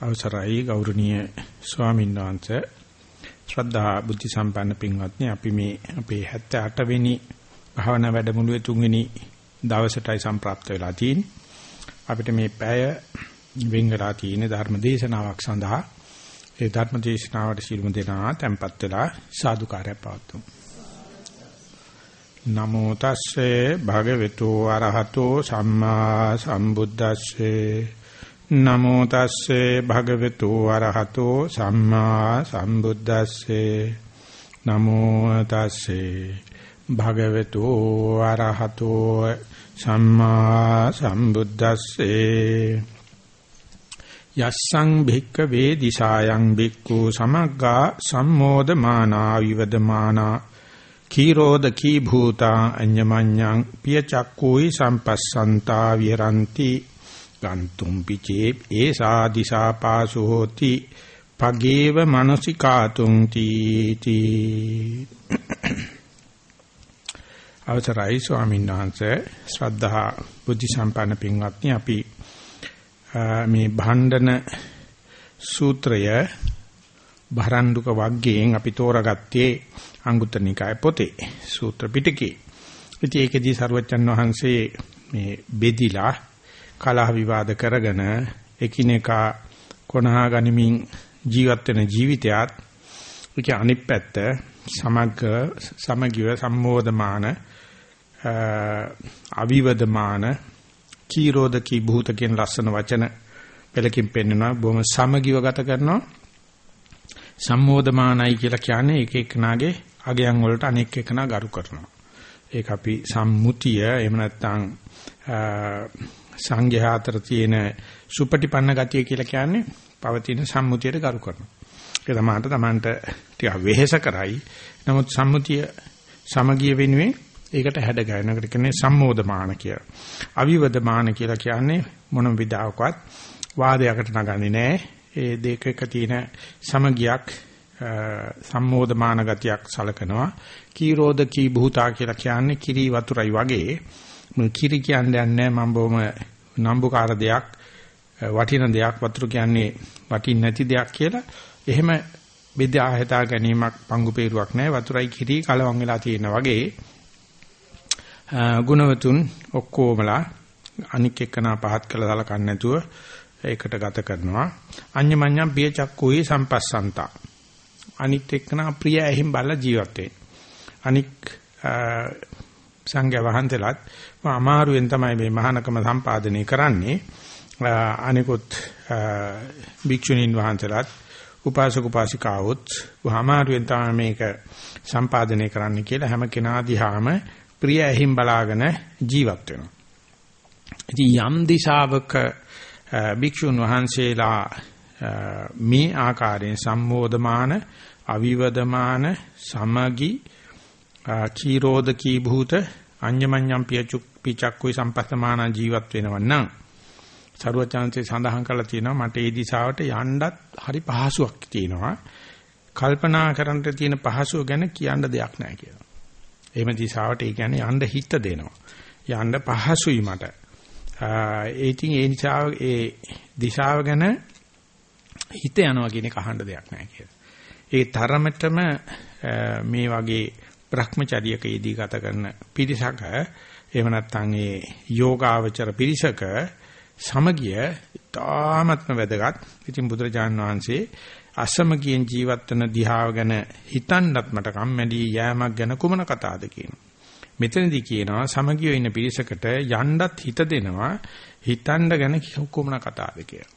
අවසරයි ගෞරවනීය ස්වාමීන් වහන්සේ. ශ්‍රද්ධා බුද්ධ සම්පන්න පින්වත්නි අපි මේ අපේ 78 වෙනි භාවනා වැඩමුළුවේ තුන්වෙනි දවසටයි සම්ප්‍රාප්ත වෙලා තියෙන්නේ. අපිට මේ පැය වෙන් වෙලා තියෙන ධර්ම දේශනාවක් සඳහා ඒ ධර්ම දේශනාවට සිළුම දෙනා tempත් වෙලා සාදුකාරය පවතුමු නමෝ තස්සේ භගවතු ආරහතෝ සම්මා සම්බුද්දස්සේ නමෝ තස්සේ භගවතු වරහතෝ සම්මා සම්බුද්දස්සේ. නමෝ තස්සේ භගවතු වරහතෝ සම්මා සම්බුද්දස්සේ. යස්සං භික්ක වේදිසායන් භික්ඛු සමග්ගා සම්මෝදමානා විවදමානා. කීරෝද කී භූතා අඤ්ඤමඤ්ඤං පිය චක්කුයි සම්පස්සන්තා විරන්ති ගන්තුම් පිචේ ඒසා දිසා පාසු හෝති පගේව මනසිකාතුං තීති අවසරයි ස්වාමීන් වහන්සේ ශ්‍රද්ධා බුද්ධ සම්පන්න පින්වත්නි අපි මේ භණ්ඩන සූත්‍රය භරණ්ඩුක වග්ගයෙන් අපි තෝරාගත්තේ අංගුත්තර නිකාය පොතේ සූත්‍ර පිටකේ. ඉතින් ඒකෙදී සරුවච්චන් වහන්සේ මේ බෙදිලා කලහ විවාද කරගෙන එකිනෙකා කොනහා ගනිමින් ජීවත් වෙන ජීවිතයත් ඒක අනිත් පැත්ත සමග සමගිව සම්මෝධමාන අවිවදමාන කීරෝධකී භූත කියන ලස්සන වචන පෙළකින් පෙන්නනවා බොහොම සමගිව ගත කරනවා. සම්මෝධමානයි කියලා කියන්නේ එක එකනාගේ අගයන් වලට අනෙක් එකනා ගරු කරනවා. ඒක අපි සම්මුතිය. එහෙම නැත්නම් සංඝයා අතර තියෙන සුපටිපන්න ගතිය කියලා කියන්නේ පවතින සම්මුතියට ගරු කරනවා. ඒක තමයි තමන්ට ටික වෙහෙස කරයි. නමුත් සම්මුතිය සමගිය වෙනුවෙන් ඒකට හැඩ ගැහෙනකට කියන්නේ සම්මෝධමාන කියලා. අවිවදමාන කියලා කියන්නේ මොනම විදාවකවත් වාදයකට නගන්නේ නැහැ. ඒ දෙක එක තියෙන සමගියක් සම්මෝධමාන ගතියක් සලකනවා. කීරෝධ කී භූතා කියලා කියන්නේ කිරි වතුරයි වගේ කිරි කියන්නේ නැහැ. මම බොහොම නම්බුකාර දෙයක් වටින දෙයක්. වතුර කියන්නේ වටින් නැති දෙයක් කියලා. එහෙම බෙදා හිතා ගැනීමක් පංගු peerුවක් නැහැ. වතුරයි කිරි කලවම් වෙලා තියෙන වගේ ගුණවතුන් ඔක්කොමලා අනික් එක්කනා පහත් කළ සලකන්නේ නැතුව ඒකට ගත කරනවා. අඤ්ඤමඤ්ඤම් පිය චක්කුයි සම්පස්සන්තා. අනිත් එක්කනා ප්‍රිය ඇහිම් බල ජීවත් අනික් සංඝයා වහන්සේලාත් අමාරුවෙන් තමයි මේ මහානකම සම්පාදනය කරන්නේ අනිකුත් භික්ෂුණීන් වහන්සේලාත් උපාසක උපාසිකාවොත් අමාරුවෙන් තමයි මේක සම්පාදනය කරන්න කියලා හැම කෙනා දිහාම ප්‍රිය ඇහිම් බලාගෙන ජීවත් වෙනවා. ඉතින් යම් දිශාවක භික්ෂුන් වහන්සේලා මේ ආකාරයෙන් සම්මෝධමාන අවිවදමාන සමගි කීරෝධකී භූත අඤ්ඤමඤ්ඤම් පියචුක් පිචක්කුයි සම්පස්සමාන ජීවත් වෙනව නම් සරුවචාන්සේ සඳහන් කරලා තියෙනවා මට ඒ දිශාවට යන්නත් හරි පහසුවක් තියෙනවා කල්පනා කරන්න තියෙන පහසුව ගැන කියන්න දෙයක් නැහැ කියලා. එහෙම දිශාවට ඒ කියන්නේ යන්න හිත දෙනවා. යන්න පහසුයි මට. ඒ ඉතින් ඒ නිසා ඒ දිශාව ගැන හිත යනවා කියන එක අහන්න දෙයක් නැහැ කියලා. ඒ තරමටම මේ වගේ Brahmacharyaකයේදී ගත කරන පිරිසක එහෙම නැත්නම් ඒ යෝගාවචර පිරිසක සමගිය තාමත්ම වැදගත්. ඉතින් බුදුරජාන් වහන්සේ අසමගියෙන් ජීවත් වෙන දිහාව ගැන හිතන්නත් මට කම්මැලි යෑමක් ගැන කුමන කතාවද කියනවා. මෙතනදී කියනවා සමගිය ඉන්න පිරිසකට යන්නත් හිත දෙනවා හිතන්න ගැන කුමන කතාවද කියලා.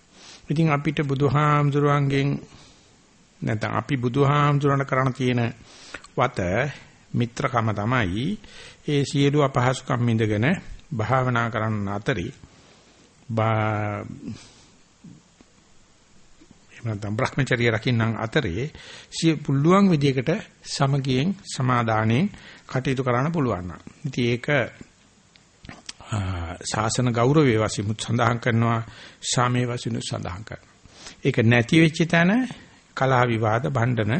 ඉතින් අපිට බුදුහාමුදුරුවන්ගෙන් නැත්නම් අපි බුදුහාමුදුරණ කරණ තියෙන වත මිත්‍රකම තමයි ඒ සියලු අපහසුකම් ඉඳගෙන භාවනා කරන්න අතරේ එහෙම නැත්නම් Brahmacharya රකින්නම් අතරේ සිය පුළුවන් විදිහකට සමගියෙන් සමාදානයෙන් කටයුතු කරන්න පුළුවන් නම්. ඉතින් ඒක ශාසන ගෞරවයේ වශයෙන් සඳහන් කරනවා සාමයේ වශයෙන් සඳහන් කරනවා. ඒක නැති වෙච්ච තැන කලහ විවාද භණ්ඩන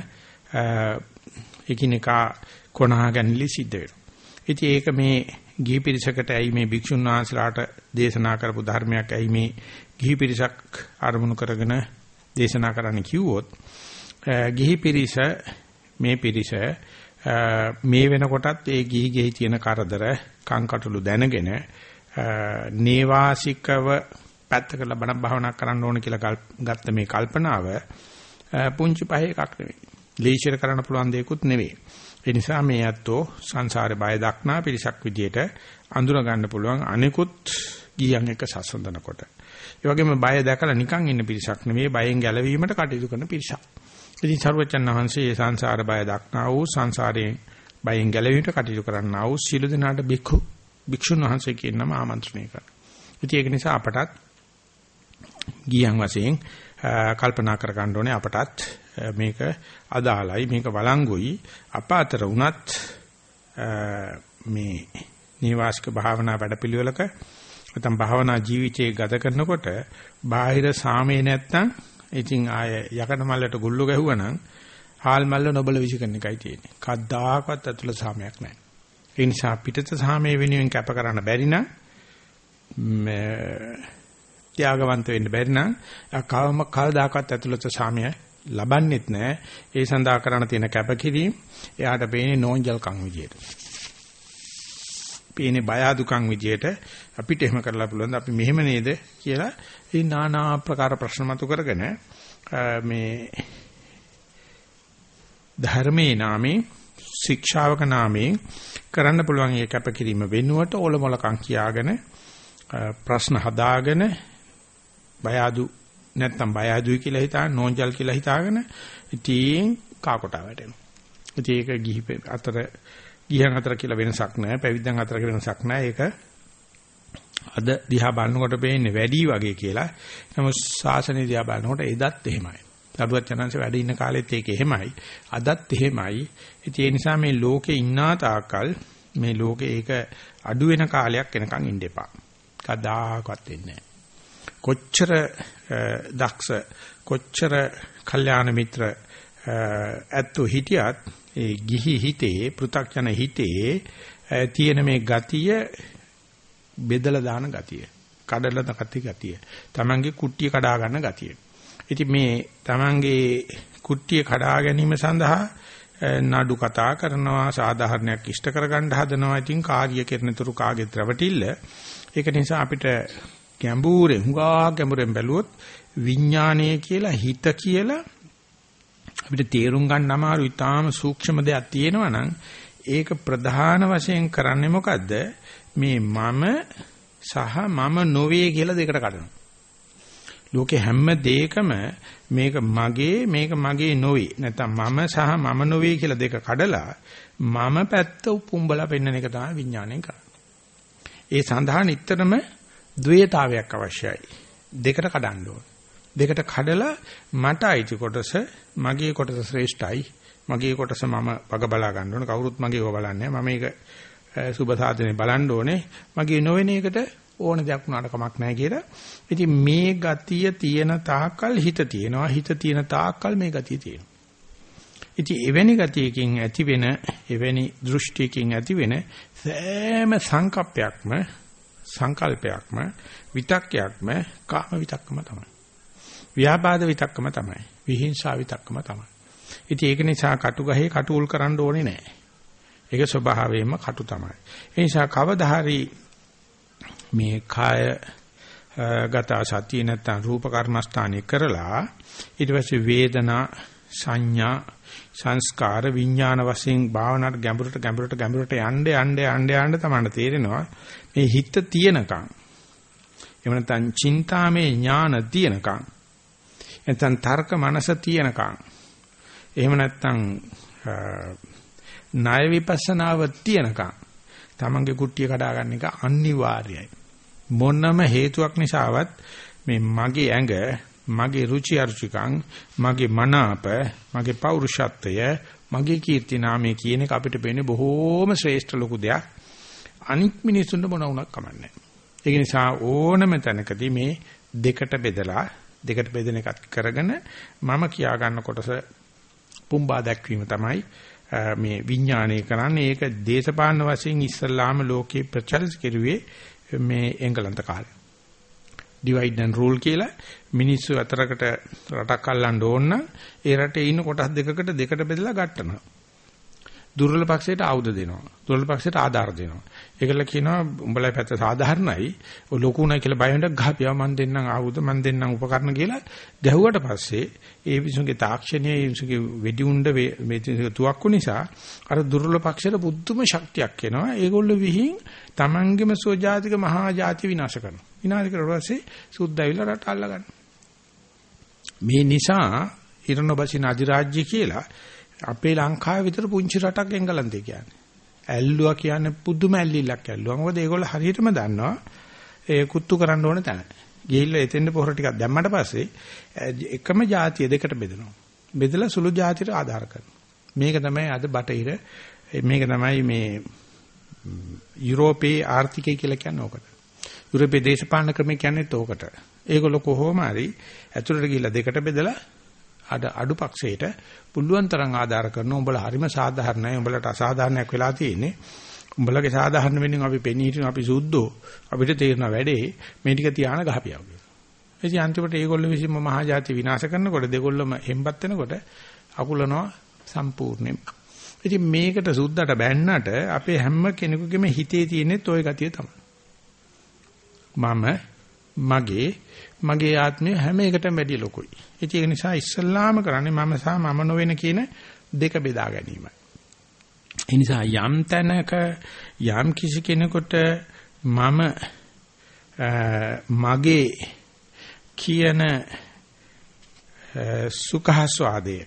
එකිනෙකා කොනහා ගැනලි සිද්ධ වෙනවා. ඉතින් ඒක මේ ගිහි පිරිසකට ඇයි මේ භික්ෂුන් වහන්සේලාට දේශනා කරපු ධර්මයක් ඇයි මේ ගිහි පිරිසක් අරමුණු කරගෙන දේශනා කරන්න කිව්වොත් ගිහි පිරිස මේ පිරිස මේ වෙනකොටත් ඒ ගිහි ගෙහි තියෙන කරදර කංකටොළු දැනගෙන නේවාසිකව පැත්තකට බණ භාවනා කරන්න ඕන කියලා ගත්ත මේ කල්පනාව පුංචි පහේ එකක් නෙවෙයි. ලීචර කරන්න පුළුවන් දෙයක්වත් නෙවෙයි. ඒ නිසා මේ ඇත්තෝ සංසාරේ බය දක්නා පිරිසක් විදියට අඳුර ගන්න පුළුවන් අනිකුත් ගියන් එක සසඳනකොට. ඒ වගේම බය දැකලා නිකන් ඉන්න පිරිසක් නෙවෙයි බයෙන් ගැලවීමට කටයුතු කරන පිරිසක්. ඉතින් සර්වචන් වහන්සේ මේ සංසාර බය දක්නා වූ සංසාරයෙන් බයෙන් ගැලවීමට කටයුතු කරන්නා වූ සීල දනාට බික්ඛු භික්ෂුන් වහන්සේ කියන නම ආමන්ත්‍රණය කරා. ඉතින් ඒක නිසා අපටත් ගියන් වශයෙන් කල්පනා කර ගන්න ඕනේ අපටත් මේක අදාළයි මේක වළංගුයි අප අතර උනත් මේ නිවාසික භාවනා වැඩපිළිවෙලක නැත්නම් භාවනා ජීවිතයේ ගත කරනකොට බාහිර සාමේ නැත්තම් ඉතින් ආය යකඩ මල්ලට ගුල්ල ගැහුවනම් හාල් මල්ල නොබල විසිකරන එකයි තියෙන්නේ. කද්දාකවත් ඇතුළ සාමයක් නැහැ. ඒ නිසා පිටත සාමයේ වෙනුවෙන් කැප කරන්න බැරි නම් ත්‍යාගවන්ත වෙන්න බැරි නම් කවම කවදාකවත් ඇතුළත සාමය ලබන්නෙත් නැහැ. ඒ සඳහා කරන්න තියෙන කැපකිරීම එයාට පේන්නේ නෝන්ජල්කම් විදියට. පේන්නේ බය අදුකම් විදියට අපිට එහෙම කරලා පුළුවන් අපි මෙහෙම නේද කියලා ඒ নানা ආකාර ප්‍රශ්න මතු කරගෙන මේ ධර්මයේ නාමයෙන් ශික්ෂාවක නාමයෙන් කරන්න පුළුවන් ඒ කැපකිරීම වෙනුවට ඕලොමලකම් කියාගෙන ප්‍රශ්න හදාගෙන බය අදු නැත්තම් බය අදුයි කියලා හිතාන නෝන්ජල් කියලා හිතාගෙන ඉතින් කාකොටා වැටෙනවා. ඉතින් ඒක ගිහි අතර ගිහන් අතර කියලා වෙනසක් නැහැ. පැවිද්දන් අතර කියලා වෙනසක් නැහැ. ඒක අද දිහා බලනකොට පේන්නේ වැඩි වගේ කියලා. නමුත් ශාසනය දිහා බලනකොට එදත් එහෙමයි. සරුවත් යනංශ වැඩ ඉන්න කාලෙත් ඒක එහෙමයි. අදත් එහෙමයි. ඉතින් ඒ නිසා මේ ලෝකේ ඉන්නා තාකල් මේ ලෝකේ ඒක අඩු වෙන කාලයක් එනකන් ඉන්න එපා. කදාකවත් වෙන්නේ කොච්චර දක්ෂ කොච්චර කල්යාණ මිත්‍ර ඇත්තෝ හිටියත් ඒ ගිහි හිතේ පෘ탁ජන හිතේ තියෙන මේ ගතිය බෙදලා දාන ගතිය කඩලා දකති ගතිය තමන්ගේ කුට්ටිය කඩා ගන්න ගතිය. ඉතින් මේ තමන්ගේ කුට්ටිය කඩා ගැනීම සඳහා නඩු කතා කරනවා සාධාරණයක් ඉෂ්ට කරගන්න හදනවා. ඉතින් කාර්ය කෙරෙනතුරු කාගෙත් රැවටිල්ල. ඒක නිසා අපිට ගැඹුරෙන් හුඟා ගැඹුරෙන් බැලුවොත් විඥානය කියලා හිත කියලා අපිට තේරුම් ගන්න අමාරු ඊටාම සූක්ෂම දෙයක් තියෙනවා නම් ඒක ප්‍රධාන වශයෙන් කරන්නේ මොකද්ද? මේ මම සහ මම නොවේ කියලා දෙකට කඩනවා. ලෝකේ හැම දෙයකම මේක මගේ මේක මගේ නොවේ. නැත්නම් මම සහ මම නොවේ කියලා දෙක කඩලා මම පැත්ත උපුම්බලා පෙන්වන එක තමයි විඥාණයෙන් කරන්නේ. ඒ සඳහා නිටතරම ද්වේතාවයක් අවශ්‍යයි. දෙකට කඩන්න ඕන. දෙකට කඩලා මට අයිති කොටස මගේ කොටස ශ්‍රේෂ්ඨයි. මගේ කොටස මම වග බලා ගන්න ඕනේ. කවුරුත් මගේ ඕක බලන්නේ මම මේක සුබ සාධනේ බලන්න ඕනේ. මගේ නොවන එකට ඕන දෙයක් උනාට කමක් නැහැ කියලා. ඉතින් මේ ගතිය තියෙන තාක්කල් හිත තියෙනවා. හිත තියෙන තාක්කල් මේ ගතිය තියෙනවා. ඉතින් එවැනි ගතියකින් ඇති වෙන එවැනි දෘෂ්ටියකින් ඇති වෙන සෑම සංකප්පයක්ම සංකල්පයක්ම විතක්යක්ම කාම විතක්කම තමයි ව්‍යාපාද විතක්කම තමයි. විහිංසාව විතක්කම තමයි. ඉතින් ඒක නිසා කටු ගහේ කටු උල් කරන්න ඕනේ නැහැ. ඒක ස්වභාවයෙන්ම කටු තමයි. ඒ නිසා කවදා හරි මේ කාය ගත සතිය නැත්නම් රූප කර්මස්ථානය කරලා ඊට පස්සේ වේදනා සංඥා සංස්කාර විඥාන වශයෙන් භාවනාවට ගැඹුරට ගැඹුරට ගැඹුරට යන්න යන්න යන්න යන්න තමයි තේරෙනවා. මේ හිත තියෙනකන් එහෙම නැත්නම් චින්තාමේ ඥාන තියෙනකන් නැත්නම් තර්ක මනස තියෙනකන් එහෙම නැත්නම් ණය විපස්සනාව තියෙනකන් තමන්ගේ කුට්ටිය කඩා ගන්න එක අනිවාර්යයි. මොනම හේතුවක් නිසාවත් මේ මගේ ඇඟ මගේ රුචි අරුචිකං මගේ මනාප මගේ පෞරුෂත්වය මගේ කීර්ති නාමය කියන එක අපිට පේන්නේ බොහෝම ශ්‍රේෂ්ඨ ලොකු දෙයක්. අනික් මිනිසුන්ට මොන වුණක් කමන්නේ ඒක නිසා ඕනම තැනකදී මේ දෙකට බෙදලා දෙකට බෙදෙන එකත් කරගෙන මම කියා ගන්න කොටස පුම්බා දැක්වීම තමයි මේ විඥාණය කරන්නේ. ඒක දේශපාලන වශයෙන් ඉස්සල්ලාම ලෝකේ ප්‍රචලිත කෙරුවේ මේ එංගලන්ත කාලේ. Divide and rule කියලා මිනිස්සු අතරකට රටක් අල්ලන්න ඕන නම් ඒ රටේ ඉන්න කොටස් දෙකකට දෙකට බෙදලා ගන්නවා. දුර්වල පක්ෂයට ආයුධ දෙනවා. දුර්වල පක්ෂයට ආධාර දෙනවා. ඒකල කියනවා උඹලා පැත්ත සාධාරණයි. ඔය ලොකු උනායි කියලා බය වෙන්න ගහපියා මන් දෙන්නම් ආයුධ මන් දෙන්නම් උපකරණ කියලා ගැහුවට පස්සේ ඒ විසුගේ තාක්ෂණයේ විසුගේ වෙඩි උණ්ඩ මේ තුවක්කු නිසා අර දුර්වල පක්ෂයට බුද්ධම ශක්තියක් එනවා. ඒගොල්ලෝ විහිං තමන්ගේම සෝජාතික මහා ජාති විනාශ කරනවා. විනාශ කරලා පස්සේ සුද්ධයිල රට අල්ල ගන්නවා. මේ නිසා ඉරණබසින අධිරාජ්‍ය කියලා අපේ ලංකාවේ විතර පුංචි රටක් එංගලන්තේ කියන්නේ. ඇල්ලුවා කියන්නේ පුදුම ඇල්ලිල්ලක් ඇල්ලුවා. මොකද ඒගොල්ලෝ හරියටම දන්නවා ඒ කුත්තු කරන්න ඕන තැන. ගිහිල්ලා එතෙන්ද පොහොර ටිකක් දැම්මට පස්සේ එකම જાතිය දෙකට බෙදනවා. බෙදලා සුළු જાතියට ආධාර කරනවා. මේක තමයි අද බටහිර මේක තමයි මේ යුරෝපයේ ආර්ථිකය කියලා කියන්නේ ඕකට. යුරෝපයේ දේශපාලන ක්‍රමය කියන්නේ ඕකට. ඒගොල්ලෝ කොහොම හරි ඇතුළට ගිහිල්ලා දෙකට බෙදලා අඩ අඩු පක්ෂයට පුළුවන් තරම් ආධාර කරන උඹලා හරිම සාධාරණයි උඹලට අසාධාරණයක් වෙලා තියෙන්නේ උඹලගේ සාධාරණ වෙනින් අපි පෙනී හිටින අපි සුද්ධෝ අපිට තේරෙන වැඩේ මේ ටික තියාන ගහපියව කියලා. එයි අන්තිමට ඒගොල්ලෝ විසින්ම මහා ජාති විනාශ කරනකොට දෙගොල්ලම හෙම්බත් වෙනකොට අකුලනවා සම්පූර්ණයෙන්. ඉතින් මේකට සුද්ධට බැන්නට අපේ හැම කෙනෙකුගේම හිතේ තියෙනෙත් ওই ගතිය තමයි. මම මගේ මගේ ආත්මය හැම එකටම වැඩිය ලොකුයි. ඒක නිසා ඉස්සල්ලාම කරන්නේ මම සහ මම නොවන කියන දෙක බෙදා ගැනීමයි. ඒ නිසා යම් තැනක යම් කිසි කෙනෙකුට මම මගේ කියන සුඛාස්වාදය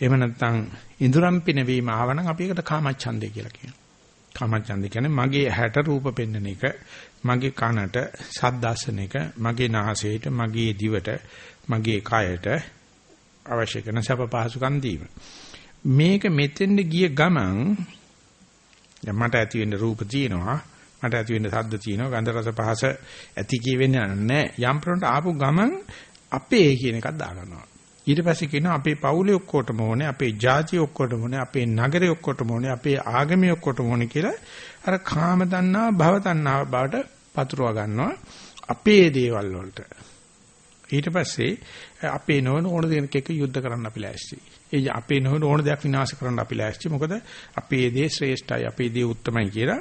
එහෙම නැත්නම් ඉඳුරම් පිනවීම ආවනම් අපි ඒකට කාමච්ඡන්දය කියලා කියනවා. කාමච්ඡන්දය කියන්නේ මගේ ඇහැට රූප පෙන්වන එක මගේ කනට සද්දාසන එක, මගේ නාසයට, මගේ දිවට, මගේ කයට අවශ්‍ය කරන සැප පහසුකම් දීම. මේක මෙතෙන්ද ගිය ගමන් දැන් මට ඇති වෙන්න රූප තියෙනවා, මට ඇති වෙන්න ශබ්ද තියෙනවා, ගන්ධ රස පහස ඇති කියෙන්නේ නැහැ. යම් ප්‍රොන්ට ආපු ගමන් අපේ කියන එකක් දාගන්නවා. ඊට පස්සේ කියනවා අපේ පවුලේ ඔක්කොටම ඕනේ අපේ ජාතිය ඔක්කොටම ඕනේ අපේ නගරේ ඔක්කොටම ඕනේ අපේ ආගමේ ඔක්කොටම ඕනේ කියලා අර කාම තණ්හා භව තණ්හා බවට පතුරවා ගන්නවා අපේ දේවල් වලට. ඊට පස්සේ අපේ නොවන ඕන දෙයක් එක්ක යුද්ධ කරන්න අපි ලෑස්ති. ඒ අපේ නොවන ඕන දෙයක් විනාශ කරන්න අපි ලෑස්ති. මොකද අපේ දේ ශ්‍රේෂ්ඨයි, අපේ දේ උත්තමයි කියලා.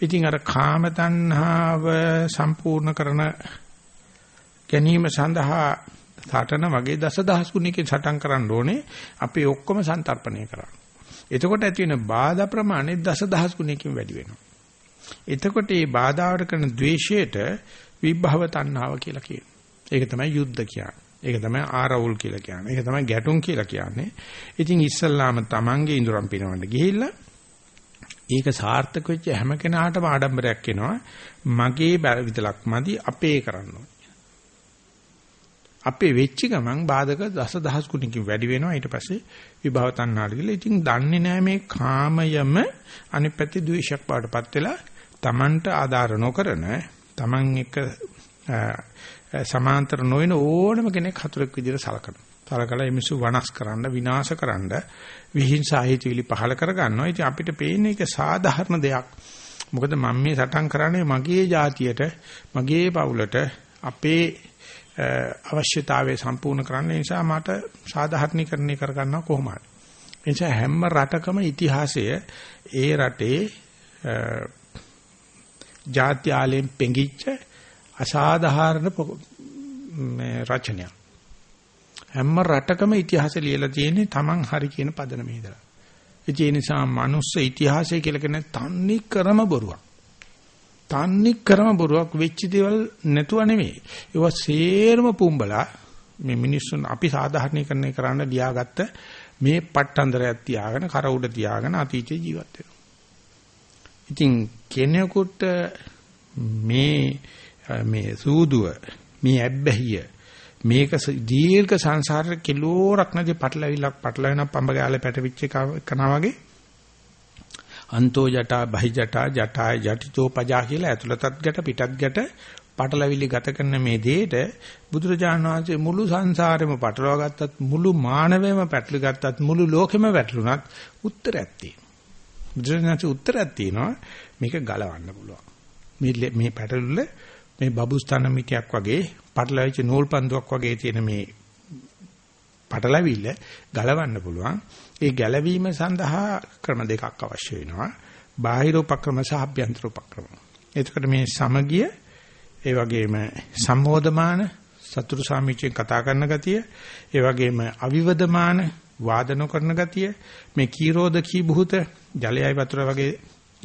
ඉතින් අර කාම තණ්හාව සම්පූර්ණ කරන ගැනීම සඳහා සටන වගේ දසදහස් ගුණයකින් සටන් කරන්න ඕනේ. අපි ඔක්කොම සන්තරපණය කරන්න. එතකොට ඇති වෙන බාධා ප්‍රමාණය දසදහස් ගුණයකින් වැඩි වෙනවා. එතකොට මේ බාධාවට කරන ද්වේෂයට විභව තණ්හාව කියලා කියනවා. ඒක තමයි යුද්ධ කියන්නේ. ඒක තමයි ආරවුල් කියලා කියන්නේ. ඒක තමයි ගැටුම් කියලා කියන්නේ. ඉතින් ඉස්සල්ලාම Tamange ඉඳුරම් පිනවන්න ගිහිල්ලා ඒක සාර්ථක වෙච්ච හැම කෙනාටම ආඩම්බරයක් එනවා. මගේ විදලක් මදි අපේ කරන්න අපේ වෙච්ච ගමන් බාධක දසදහස් ගුණකින් වැඩි වෙනවා ඊට පස්සේ විභව තණ්හාට ගිහලා ඉතින් දන්නේ නැහැ මේ කාමයම අනිත් පැත්තේ ද්වේෂයක් බවටපත් වෙලා Tamanට ආධාර නොකරන Taman එක සමාන්තර නොවන ඕනම කෙනෙක් හතුරෙක් විදිහට සලකනවා. සලකලා එමිසු වනස් කරන්න විනාශ කරන්න විහිංසා හිතවිලි පහල කර ගන්නවා. ඉතින් අපිට පේන්නේ ඒක සාධාරණ දෙයක්. මොකද මම මේ සටන් කරන්නේ මගේ જાතියට, මගේ පවුලට, අපේ අවශ්‍යතාවය සම්පූර්ණ කරන්න නිසා මට සාධාරණීකරණය කරගන්නවා කොහොමද? එනිසා හැම රටකම ඉතිහාසය ඒ රටේ ජාත්‍යාලයෙන් පෙඟිච්ච අසාධාරණ මේ රචනයක්. හැම රටකම ඉතිහාසය ලියලා තියෙන්නේ Taman හරි කියන පදනම ඉදලා. ඒ නිසා මනුස්ස ඉතිහාසය කියලා කියන්නේ තන්නේ කරම බොරුවක්. තන්නේ කරම බොරුවක් වෙච්ච දේවල් නැතුව නෙමෙයි. ඒවා සේරම පුඹලා මේ මිනිස්සුන් අපි සාධාරණීකරණය කරන්න ලියාගත්ත මේ පට්ටන්දරයක් තියාගෙන කර උඩ තියාගෙන අතීතේ ජීවත් වෙනවා. ඉතින් කෙනෙකුට මේ මේ සූදුව මේ ඇබ්බැහිය මේක දීර්ඝ සංසාර කිලෝරක් නැති පටලවිලක් පටලවෙන පඹ ගාලේ පැටවිච්ච කනවා වගේ අන්තෝ ජටා බහි ජටා ජටා යටිතෝ පජා කියලා ඇතුළතත් ගැට පිටත් ගැට පටලවිලි ගත කරන මේ දෙයට බුදුරජාණන් වහන්සේ මුළු සංසාරෙම පටලවා ගත්තත් මුළු මානවයම පැටලි ගත්තත් මුළු ලෝකෙම වැටලුණත් උත්තරයක් තියෙනවා. බුදුරජාණන් වහන්සේ උත්තරයක් තියෙනවා මේක ගලවන්න පුළුවන්. මේ මේ පැටලුල මේ බබුස්තන මිටියක් වගේ පටලවිච්ච නූල් පන්දුවක් වගේ තියෙන මේ පටලවිල්ල ගලවන්න පුළුවන්. ඒ ගැලවීම සඳහා ක්‍රම දෙකක් අවශ්‍ය වෙනවා. බාහිර උපක්‍රම සහ අභ්‍යන්තර උපක්‍රම. එතකොට මේ සමගිය ඒ වගේම සම්මෝධමාන සතුරු සාමිච්චෙන් කතා කරන ගතිය ඒ වගේම අවිවදමාන වාදන කරන ගතිය මේ කීරෝධ කී බුහත ජලයයි වතුර වගේ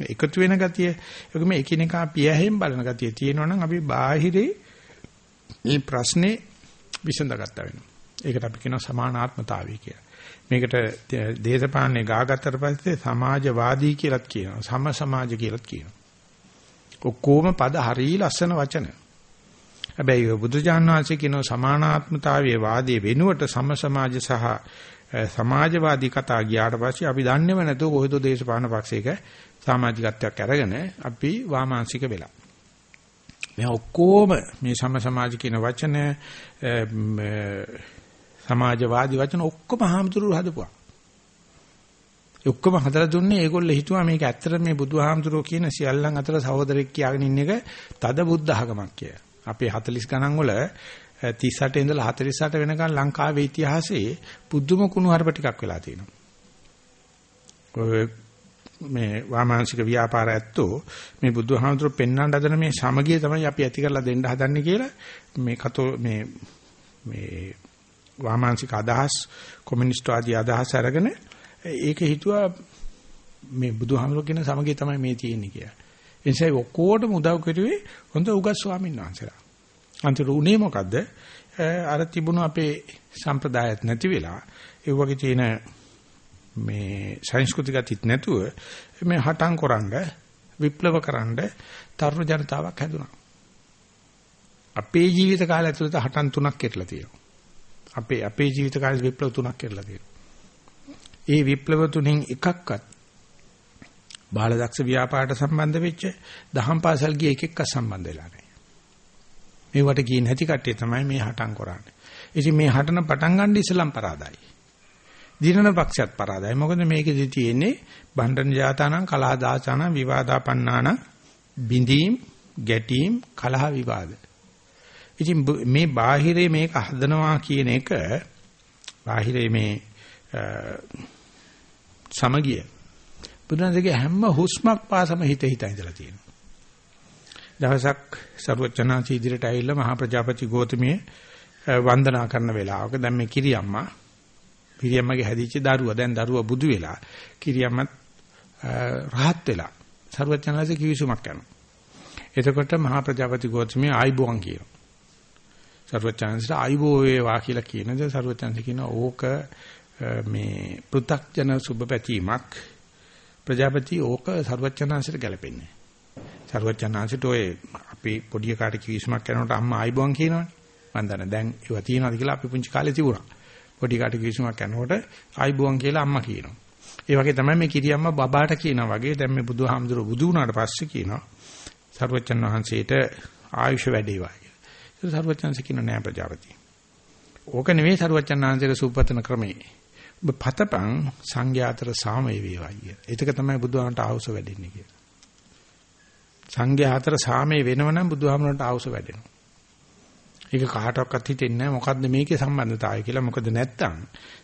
එකතු වෙන ගතිය ඒකම එකිනෙකා පියහෙන් බලන ගතිය තියෙනවා නම් අපි බාහිරේ මේ ප්‍රශ්නේ විසඳගත්තා වෙනවා. ඒකට අපි කියනවා සමානාත්මතාවය කියලා. මේකට දේශපාලනේ ගාගත්තට පස්සේ සමාජවාදී කියලාත් කියනවා. සම සමාජ කියලාත් කියනවා. ඔක්කොම පද හරිය ලස්සන වචන. හැබැයි බුදුජාන විශ්වාසයේ කියන සමානාත්මතාවයේ වාදයේ වෙනුවට සම සමාජ සහ සමාජවාදී කතා ගියාට පස්සේ අපි දන්නේම නැතුව කොහෙද දේශපාලන පක්ෂයක සමාජිකත්වයක් අරගෙන අපි වාමාංශික වෙලා. මේ ඔක්කොම මේ සම සමාජ කියන වචන සමාජවාදී වචන ඔක්කොම හාමුදුරුවෝ හදපුවා. ඔක්කොම හදලා දුන්නේ ඒගොල්ලෝ හිතුවා මේක ඇත්තට මේ බුදුහාමුදුරුවෝ කියන සියල්ලන් අතර සහෝදරෙක් කියාගෙන ඉන්න එක තද බුද්ධ ආගමක් කියලා. අපේ 40 ගණන් වල 38 ඉඳලා 48 වෙනකන් ලංකාවේ ඉතිහාසයේ පුදුම කුණුහරුප ටිකක් වෙලා තියෙනවා. ඔය මේ වාමාංශික ව්‍යාපාර ඇත්තෝ මේ බුදුහාමුදුරුවෝ පෙන්වන්න හදන මේ සමගිය තමයි අපි ඇති කරලා දෙන්න හදන්නේ කියලා මේ කතෝ මේ මේ වාමාංශික අදහස් කොමියුනිස්ට් ආදී අදහස් අරගෙන ඒක හිතුවා මේ බුදුහාමුදුරුවෝ කියන සමගිය තමයි මේ තියෙන්නේ කියලා. ඒ නිසා ඔක්කොටම උදව් කරුවේ හොඳ උගත් ස්වාමීන් වහන්සේලා. අන්තිමට උනේ මොකද්ද? අර තිබුණු අපේ සම්ප්‍රදායත් නැති වෙලා ඒ වගේ තියෙන මේ සංස්කෘතික ගතිත් නැතුව මේ හටම් කරන්න විප්ලව කරන්න තරුණ ජනතාවක් හැදුනා. අපේ ජීවිත කාලය ඇතුළත හටම් තුනක් කෙරලා තියෙනවා. අපේ අපේ ජීවිත කාලේ විප්ලව තුනක් කෙරලා තියෙනවා. ඒ විප්ලව තුනෙන් එකක්වත් බාලදක්ෂ ව්‍යාපාරට සම්බන්ධ වෙච්ච දහම් පාසල් ගිය එක එක්ක සම්බන්ධ වෙලා නැහැ. මේවට ගියේ නැති කට්ටිය තමයි මේ හටම් කරන්නේ. ඉතින් මේ හටන පටන් ගන්න ඉස්ලම් පරාදයි. දිනන පක්ෂයත් පරාදයි. මොකද මේකෙදි තියෙන්නේ බණ්ඩන ජාතානම් කලහ දාසානම් විවාදාපන්නානම් බිඳීම් ගැටීම් කලහ විවාද. ඉතින් මේ බාහිරේ මේක හදනවා කියන එක බාහිරේ මේ සමගිය බුදුන්සේගේ හැම හුස්මක් පාසම හිත හිත ඉඳලා තියෙනවා. දවසක් සරුවචනාචි ඉදිරියට ඇවිල්ලා මහා ප්‍රජාපති ගෝතමිය වන්දනා කරන වෙලාවක දැන් මේ කිරියම්මා කිරියම්මගේ හැදිච්ච දරුවා දැන් දරුවා බුදු වෙලා කිරියම්මත් රහත් වෙලා සරුවචනාචි කිවිසුමක් කරනවා. එතකොට මහා ප්‍රජාපති ගෝතමිය ආයිබෝන් කියනවා. සරුවචනාචි ආයිබෝ වේවා කියලා කියනද සරුවචනාචි කියන ඕක මේ පෘ탁ජන සුබපැතීමක් ප්‍රජාපති ඕක සරුවචනාංශයට ගැලපෙන්නේ. සරුවචනාංශයට ඔය අපි පොඩි කාට කිවිසුමක් කරනකොට අම්මා ආයිබෝන් කියනවනේ. මම දන්නේ දැන් ඒවා තියනවාද කියලා අපි පුංචි කාලේ තිබුණා. පොඩි කාට කිවිසුමක් කරනකොට ආයිබෝන් කියලා අම්මා කියනවා. ඒ වගේ තමයි මේ කිරියම්මා බබාට කියනවා වගේ දැන් මේ බුදුහාමුදුරුවෝ බුදු වුණාට පස්සේ කියනවා සරුවචන් වහන්සේට ආයුෂ වැඩේවා කියලා. ඒක සරුවචන්සේ කියන නෑ ප්‍රජාපති. ඕක නෙවෙයි සරුවචන් වහන්සේගේ සූපතන ක්‍රමේ. ඔබ පතපං සංඝයාතර සාමය වේවා කිය. ඒක තමයි බුදුහාමන්ට ආවුස වැඩෙන්නේ කියලා. සංඝයාතර සාමය වෙනවනම් බුදුහාමන්ට ආවුස වැඩෙනවා. ඒක කාටවත් හිතෙන්නේ නැහැ මොකද්ද මේකේ සම්බන්ධතාවය කියලා. මොකද නැත්තම්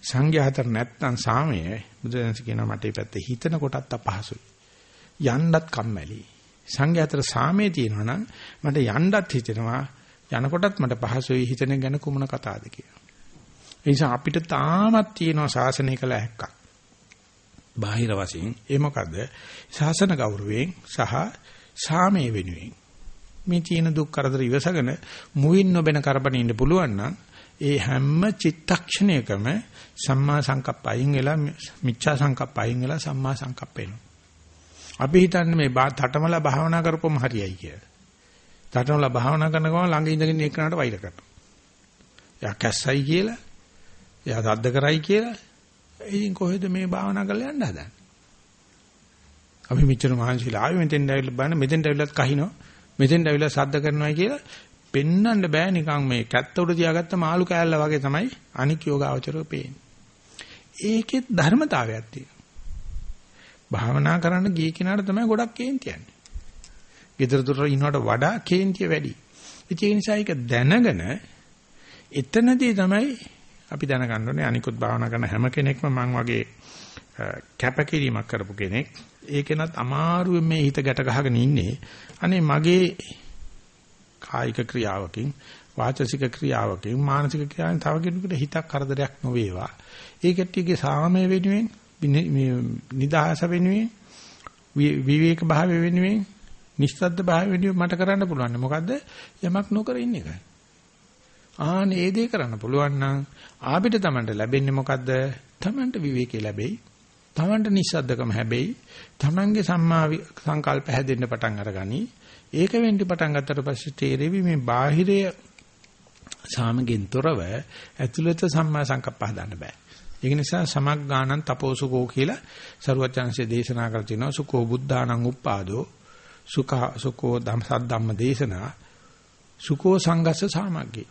සංඝයාතර නැත්තම් සාමය බුදුදහම කියනවා මට මේ පැත්තේ හිතන කොටත් අපහසුයි. යන්නත් කම්මැලි. සංඝයාතර සාමය තියෙනවා නම් මට යන්නත් හිතෙනවා යනකොටත් මට පහසුයි හිතන ගැන කුමන කතාවද කියලා. ඒ නිසා අපිට තාමත් තියෙනවා ශාසනය කළ හැක්කක්. බාහිර වශයෙන් ඒ මොකද? ශාසන ගෞරවයෙන් සහ සාමයේ වෙනුවෙන් මේ තියෙන දුක් කරදර ඉවසගෙන මුවින් නොබෙන කරබන ඉන්න පුළුවන් නම් ඒ හැම චිත්තක්ෂණයකම සම්මා සංකප්ප අයින් වෙලා මිච්ඡා සංකප්ප අයින් වෙලා සම්මා සංකප්ප වෙනවා. අපි හිතන්නේ මේ තටමලා භාවනා කරපොම හරියයි කියලා. තටමලා භාවනා කරන ගමන් ළඟ ඉඳගෙන එක්කනට වෛර කරනවා. යා කැස්සයි කියලා එයා සද්ද කරයි කියලා ඉතින් කොහෙද මේ භාවනා කරලා යන්න හදන්නේ? අපි මෙච්චර මහන්සිලා ආවේ මෙතෙන් ඇවිල්ලා බලන්න මෙතෙන්ට ඇවිල්ලත් කහිනවා මෙතෙන්ට ඇවිල්ලා සද්ද කරනවා කියලා පෙන්වන්න බෑ නිකන් මේ කැත්ත උඩ තියාගත්ත මාළු කෑල්ල වගේ තමයි අනික් යෝගාවචරෝ පේන්නේ. ඒකෙත් ධර්මතාවයක් තියෙනවා. භාවනා කරන්න ගිය කෙනාට තමයි ගොඩක් කේන්ති යන්නේ. gedara dura ඉන්නවට වඩා කේන්තිය වැඩි. ඒ නිසා ඒක දැනගෙන එතනදී තමයි අපි දැනගන්න ඕනේ අනිකුත් භාවනා කරන හැම කෙනෙක්ම මං වගේ කැපකිරීමක් කරපු කෙනෙක්. ඒකෙනත් අමාරුවෙන් මේ හිත ගැට ගහගෙන ඉන්නේ. අනේ මගේ කායික ක්‍රියාවකින් වාචසික ක්‍රියාවකින් මානසික ක්‍රියාවෙන් තව කෙනෙකුට හිතක් කරදරයක් නොවේවා. ඒ කට්ටියගේ සාමය වෙනුවෙන් නිදහස වෙනුවෙන් විවේක භාවය වෙනුවෙන් නිස්සද්ද භාවය වෙනුවෙන් මට කරන්න පුළුවන්. මොකද්ද? යමක් නොකර ඉන්න එකයි. ආන ඒ දේ කරන්න පුළුවන් නම් ආපිට Tamanට ලැබෙන්නේ මොකද්ද? Tamanට විවේකී ලැබෙයි. Tamanට නිස්සද්දකම හැබෙයි. Tamanගේ සම්මා සංකල්ප හැදෙන්න පටන් අරගනි. ඒක වෙන්න පටන් ගත්තට පස්සේ තේරෙවි මේ බාහිරය සාමගෙන් තොරව ඇතුළත සම්මා සංකප්ප හදන්න බෑ. ඒක නිසා සමග්ගානං තපෝසුකෝ කියලා සරුවචාන්සේ දේශනා කර තිනවා සුකෝ බුද්ධානං උප්පාදෝ සුඛ සුකෝ ධම්ම සද්ධම්ම දේශනා සුකෝ සංගස්ස සාමග්ගේ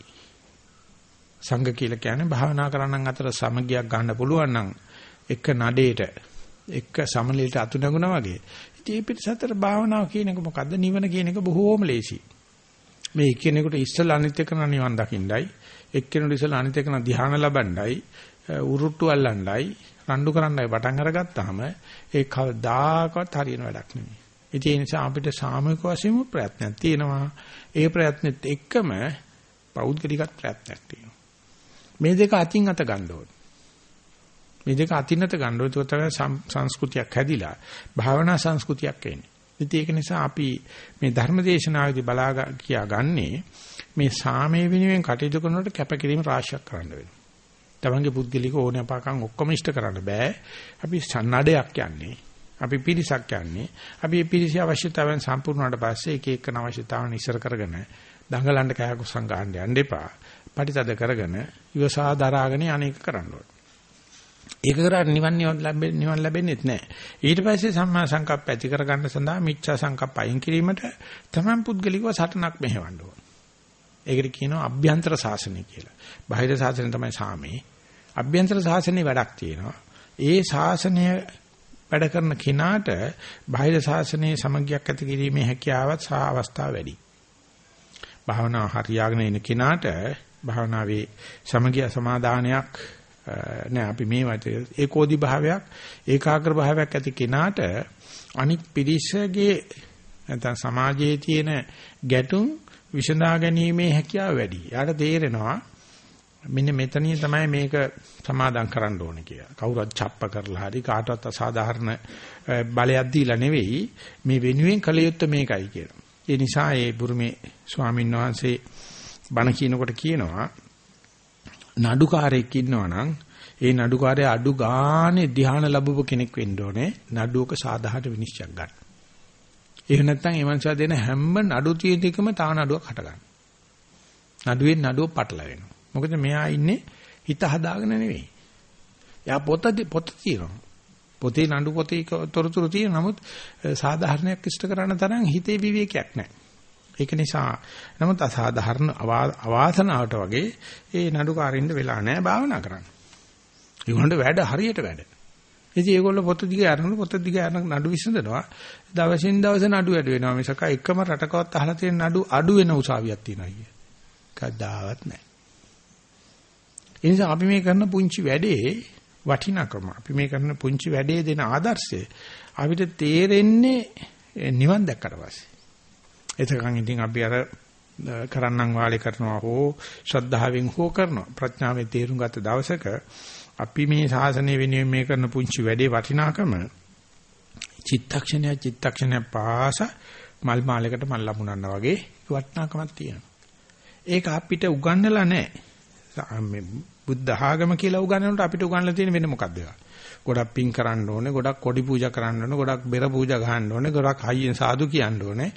සංඝ කියලා කියන්නේ භාවනා කරනන් අතර සමගියක් ගන්න පුළුවන් නම් එක නඩේට එක සමලෙලට අතු නැගුණා වගේ. ඉතින් මේ පිටසතර භාවනාව කියන එක මොකද්ද? නිවන කියන එක බොහෝම ලේසි. මේ එක්කෙනෙකුට ඉස්සලා අනිත් එක නිවන් දකින්නයි, එක්කෙනෙකුට ඉස්සලා අනිත් එක ධ්‍යාන ලබන්නයි, උරුට්ටු අල්ලන්නයි, රණ්ඩු කරන්නයි පටන් අරගත්තාම ඒ කවදාකවත් හරියන වැඩක් නෙමෙයි. ඉතින් ඒ නිසා අපිට සාමූහික වශයෙන්ම ප්‍රයත්නයක් තියෙනවා. ඒ ප්‍රයත්නෙත් එක්කම පෞද්ගලිකත් ප්‍රයත්නයක් තියෙනවා. මේ දෙක අතින් අත ගන්න ඕනේ. මේ දෙක අතින් අත ගන්න ඕනේ. ඒක තමයි සංස්කෘතියක් හැදිලා භාවනා සංස්කෘතියක් එන්නේ. ඉතින් ඒක නිසා අපි මේ ධර්මදේශනාවේදී බලා කියා ගන්නේ මේ සාමයේ විනිවෙන් කටයුතු කරනකොට කැපකිරීම රාශියක් කරන්න වෙනවා. තමන්ගේ පුද්ගලික ඕනෑපාකම් ඔක්කොම ඉෂ්ට කරන්න බෑ. අපි සන්නඩයක් යන්නේ. අපි පිරිසක් යන්නේ. අපි මේ පිරිසේ අවශ්‍යතාවයන් සම්පූර්ණ වුණාට පස්සේ එක එක අවශ්‍යතාවන් ඉස්සර කරගෙන දඟලන්න කෑකුසම් ගන්න යන්න එපා. පරිතද කරගෙන ඉවසා දරාගෙන අනේක කරන්න ඕනේ. ඒක කරාට නිවන් ලැබෙන්නේ නිවන් ලැබෙන්නේ නැහැ. ඊට පස්සේ සම්මා සංකප්ප ඇති කරගන්න සඳහා මිච්ඡා සංකප්ප අයින් කිරීමට තමන් පුද්ගලිකව සටනක් මෙහෙවන්න ඕන. ඒකට කියනවා අභ්‍යන්තර සාසනය කියලා. බාහිර සාසනය තමයි සාමේ. අභ්‍යන්තර සාසනේ වැඩක් තියෙනවා. ඒ සාසනය වැඩ කරන කෙනාට බාහිර සාසනයේ සමගියක් ඇති කිරීමේ හැකියාවත් සහ අවස්ථාව වැඩි. භාවනාව හරියාගෙන ඉන කෙනාට භාවනාවේ සමගිය සමාදානයක් නෑ අපි මේ වටේ ඒකෝදි භාවයක් ඒකාග්‍ර භාවයක් ඇති කෙනාට අනික් පිරිසගේ නැත්නම් සමාජයේ තියෙන ගැටුම් විසඳා ගැනීමේ හැකියාව වැඩි. යාට තේරෙනවා මෙන්න මෙතනින් තමයි මේක සමාදම් කරන්න ඕනේ කියලා. කවුරුත් ڇප්ප කරලා හරි කාටවත් අසාධාරණ බලයක් දීලා නෙවෙයි මේ වෙනුවෙන් කළ යුත්තේ මේකයි කියලා. ඒ නිසා ඒ බුරුමේ ස්වාමීන් වහන්සේ බණ කියනකොට කියනවා නඩුකාරයෙක් ඉන්නවා නම් ඒ නඩුකාරයා අඩු ගානේ ධ්‍යාන ලැබුව කෙනෙක් වෙන්න ඕනේ නඩුවක සාධාරණ විනිශ්චයක් ගන්න. එහෙම නැත්නම් ඒ මනුස්සයා දෙන හැම නඩු තියෙදිකම තා නඩුවක් හට ගන්න. නඩුවෙන් නඩුව පටල වෙනවා. මොකද මෙයා ඉන්නේ හිත හදාගෙන නෙවෙයි. යා පොත පොත තියෙනවා. පොතේ නඩු පොතේ තොරතුරු තියෙන නමුත් සාධාරණයක් ඉෂ්ට කරන තරම් හිතේ විවේකයක් නැහැ. ඒක නිසා නමුත් අසාධාරණ අවාසනාවට වගේ ඒ නඩුකාරින්ද වෙලා නැහැ භාවනා කරන්න. ඒගොල්ලන්ට වැඩ හරියට වැඩ. ඉතින් ඒගොල්ලෝ පොත දිගේ අරන පොත දිගේ අරන නඩු විසඳනවා. දවසින් දවස නඩු වැඩි වෙනවා. මිසක එකම රටකවත් අහලා තියෙන නඩු අඩු වෙන උසාවියක් තියෙනවා අයියේ. කද්දාවත් නැහැ. ඒ නිසා අපි මේ කරන පුංචි වැඩේ වටිනාකම අපි මේ කරන පුංචි වැඩේ දෙන ආදර්ශය අපිට තේරෙන්නේ නිවන් දැක්කට පස්සේ. එතකන් ඉතින් අපි අර කරන්නම් වාලේ කරනවා හෝ ශ්‍රද්ධාවෙන් හෝ කරනවා ප්‍රඥාවෙන් තේරුම් ගත්ත දවසක අපි මේ ශාසනය වෙනුවෙන් මේ කරන පුංචි වැඩේ වටිනාකම චිත්තක්ෂණය චිත්තක්ෂණය පාස මල් මාලයකට මල් ලැබුණා වගේ වටිනාකමක් තියෙනවා. ඒක අපිට උගන්වලා නැහැ. මේ බුද්ධ ආගම කියලා උගන්වනකොට අපිට උගන්වලා තියෙන වෙන මොකක්ද ඒක? ගොඩක් පින් කරන්න ඕනේ, ගොඩක් කොඩි පූජා කරන්න ඕනේ, ගොඩක් බෙර පූජා ගහන්න ඕනේ, ගොඩක් හයියෙන් සාදු කියන්න ඕනේ.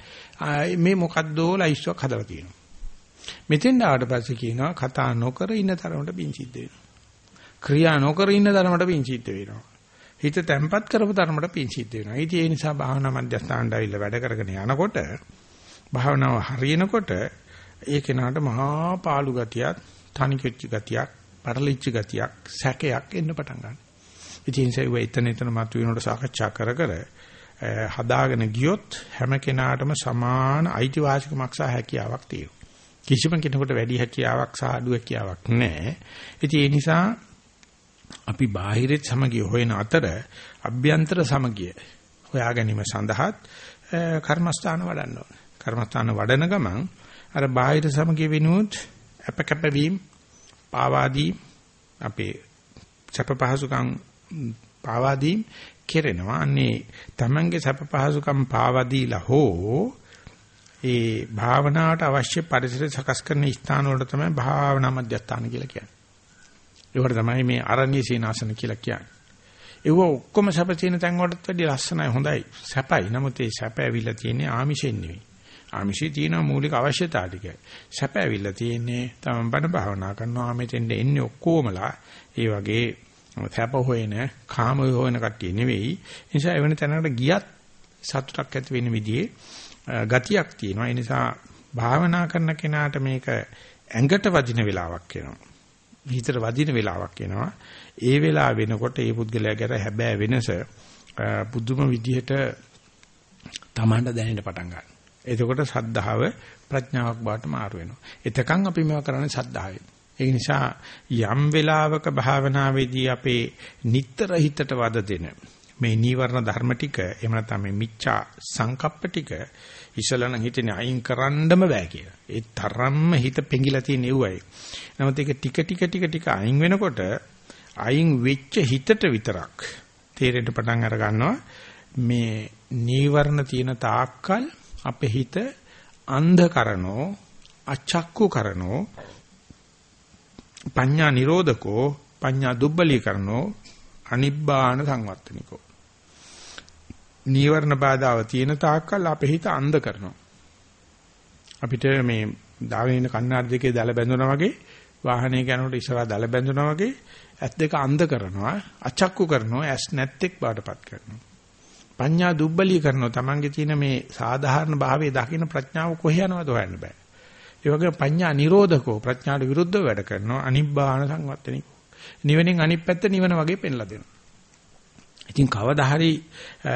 මේ මොකද්දෝ ලයිස්ට්ක් හදලා තියෙනවා. මෙතෙන් ආවට පස්සේ කියනවා කතා නොකර ඉන්න තරමට පින් සිද්ධ වෙනවා. ක්‍රියා නොකර ඉන්න තරමට පින් සිද්ධ වෙනවා. හිත තැම්පත් කරපු තරමට පින් සිද්ධ වෙනවා. ඉතින් ඒ නිසා භාවනා මධ්‍යස්ථානට ආවිල්ලා වැඩ කරගෙන යනකොට භාවනාව හරියනකොට ඒ කෙනාට මහා පාළු ගතියක්, තනිකෙච්ච ගතියක්, පටලිච්ච ගතියක්, සැකයක් එන්න පටන් ගන්නවා. ඉතින් ඒ වේ එතන එතන මතුවෙනකොට සාකච්ඡා කර කර හදාගෙන ගියොත් හැම කෙනාටම සමාන අයිතිවාසිකමක් සහ හැකියාවක් තියෙනවා. කිසිම කෙනෙකුට වැඩි හැකියාවක් සහ අඩු හැකියාවක් නැහැ. ඉතින් ඒ නිසා අපි බාහිරෙත් සමගිය හොයන අතර අභ්‍යන්තර සමගිය හොයා ගැනීම සඳහාත් කර්මස්ථාන වඩන්න ඕන. කර්මස්ථාන වඩන ගමන් අර බාහිර සමගිය වෙනුවොත් අපකප්පවීම පාවාදී අපේ සැප පහසුකම් පාවාදී කෙරෙනවා. අන්නේ Tamange සැප පහසුකම් පාවාදීලා හෝ ඒ භාවනාවට අවශ්‍ය පරිසර සකස් කරන ස්ථාන වලට තමයි භාවනා මධ්‍යස්ථාන කියලා කියන්නේ. ඒවට තමයි මේ අරණ්‍ය සීනාසන කියලා කියන්නේ. ඒව ඔක්කොම සැප තියෙන තැන් වලට වැඩිය ලස්සනයි හොඳයි. සැපයි. නමුත් ඒ සැප ඇවිල්ලා තියෙන්නේ ආමිෂෙන් නෙවෙයි. ආමිෂේ තියෙන මූලික අවශ්‍යතා ටික. සැප ඇවිල්ලා තියෙන්නේ තමන් බණ භාවනා කරනවා මෙතෙන්ද එන්නේ ඔක්කොමලා ඒ වගේ සැප හොයන, කාම හොයන කට්ටිය නෙවෙයි. ඒ නිසා එවන තැනකට ගියත් සතුටක් ඇති වෙන විදිහේ ගතියක් තියෙනවා. ඒ නිසා භාවනා කරන කෙනාට මේක ඇඟට වදින වෙලාවක් වෙනවා. හිතට වදින වෙලාවක් එනවා. ඒ වෙලාව වෙනකොට ඒ පුද්ගලයාගේ හැබෑ වෙනස පුදුම විදිහට තමන්ට දැනෙන්න පටන් ගන්නවා. එතකොට සද්ධාව ප්‍රඥාවක් බවට මාරු වෙනවා. එතකන් අපි මේවා කරන්නේ සද්ධාවෙන්. ඒ නිසා යම් වෙලාවක භාවනාවේදී අපේ නිතර හිතට වද දෙන මේ නීවරණ ධර්ම ටික එහෙම නැත්නම් මේ මිච්ඡා සංකප්ප ටික ඉසලන හිතේ අයින් කරන්නම බෑ කියලා. ඒ තරම්ම හිත පෙඟිලා තියෙන එව්වයි. නමුත් ඒක ටික ටික ටික ටික අයින් වෙනකොට අයින් වෙච්ච හිතට විතරක් තේරෙන්න පටන් අර ගන්නවා මේ නීවරණ තියෙන තාක්කල් අපේ හිත අන්ධ කරනෝ අචක්කු කරනෝ පඤ්ඤා නිරෝධකෝ පඤ්ඤා දුබ්බලී කරනෝ අනිබ්බාන සංවත්තනිකෝ නීවරණ බාධාව තියෙන තාක්කල් අපේ හිත අන්ධ කරනවා. අපිට මේ දාගෙන කන්නාඩි දෙකේ දැල බැඳුනා වගේ වාහනේ යනකොට ඉස්සරහා දැල බැඳුනා වගේ ඇස් දෙක අන්ධ කරනවා අචක්කු කරනවා ඇස් නැත්තෙක් බාටපත් කරනවා. පඤ්ඤා දුබ්බලී කරනවා Tamange තියෙන මේ සාධාරණ භාවයේ දකින්න ප්‍රඥාව කොහේ යනවද හොයන්න බෑ. ඒ වගේම පඤ්ඤා නිරෝධකෝ ප්‍රඥාට විරුද්ධව වැඩ කරනවා අනිබ්බාන සංවත්තනිකෝ. නිවනින් අනිත් පැත්ත නිවන වගේ පෙන්ලා දෙනවා. ඉතින් කවදා හරි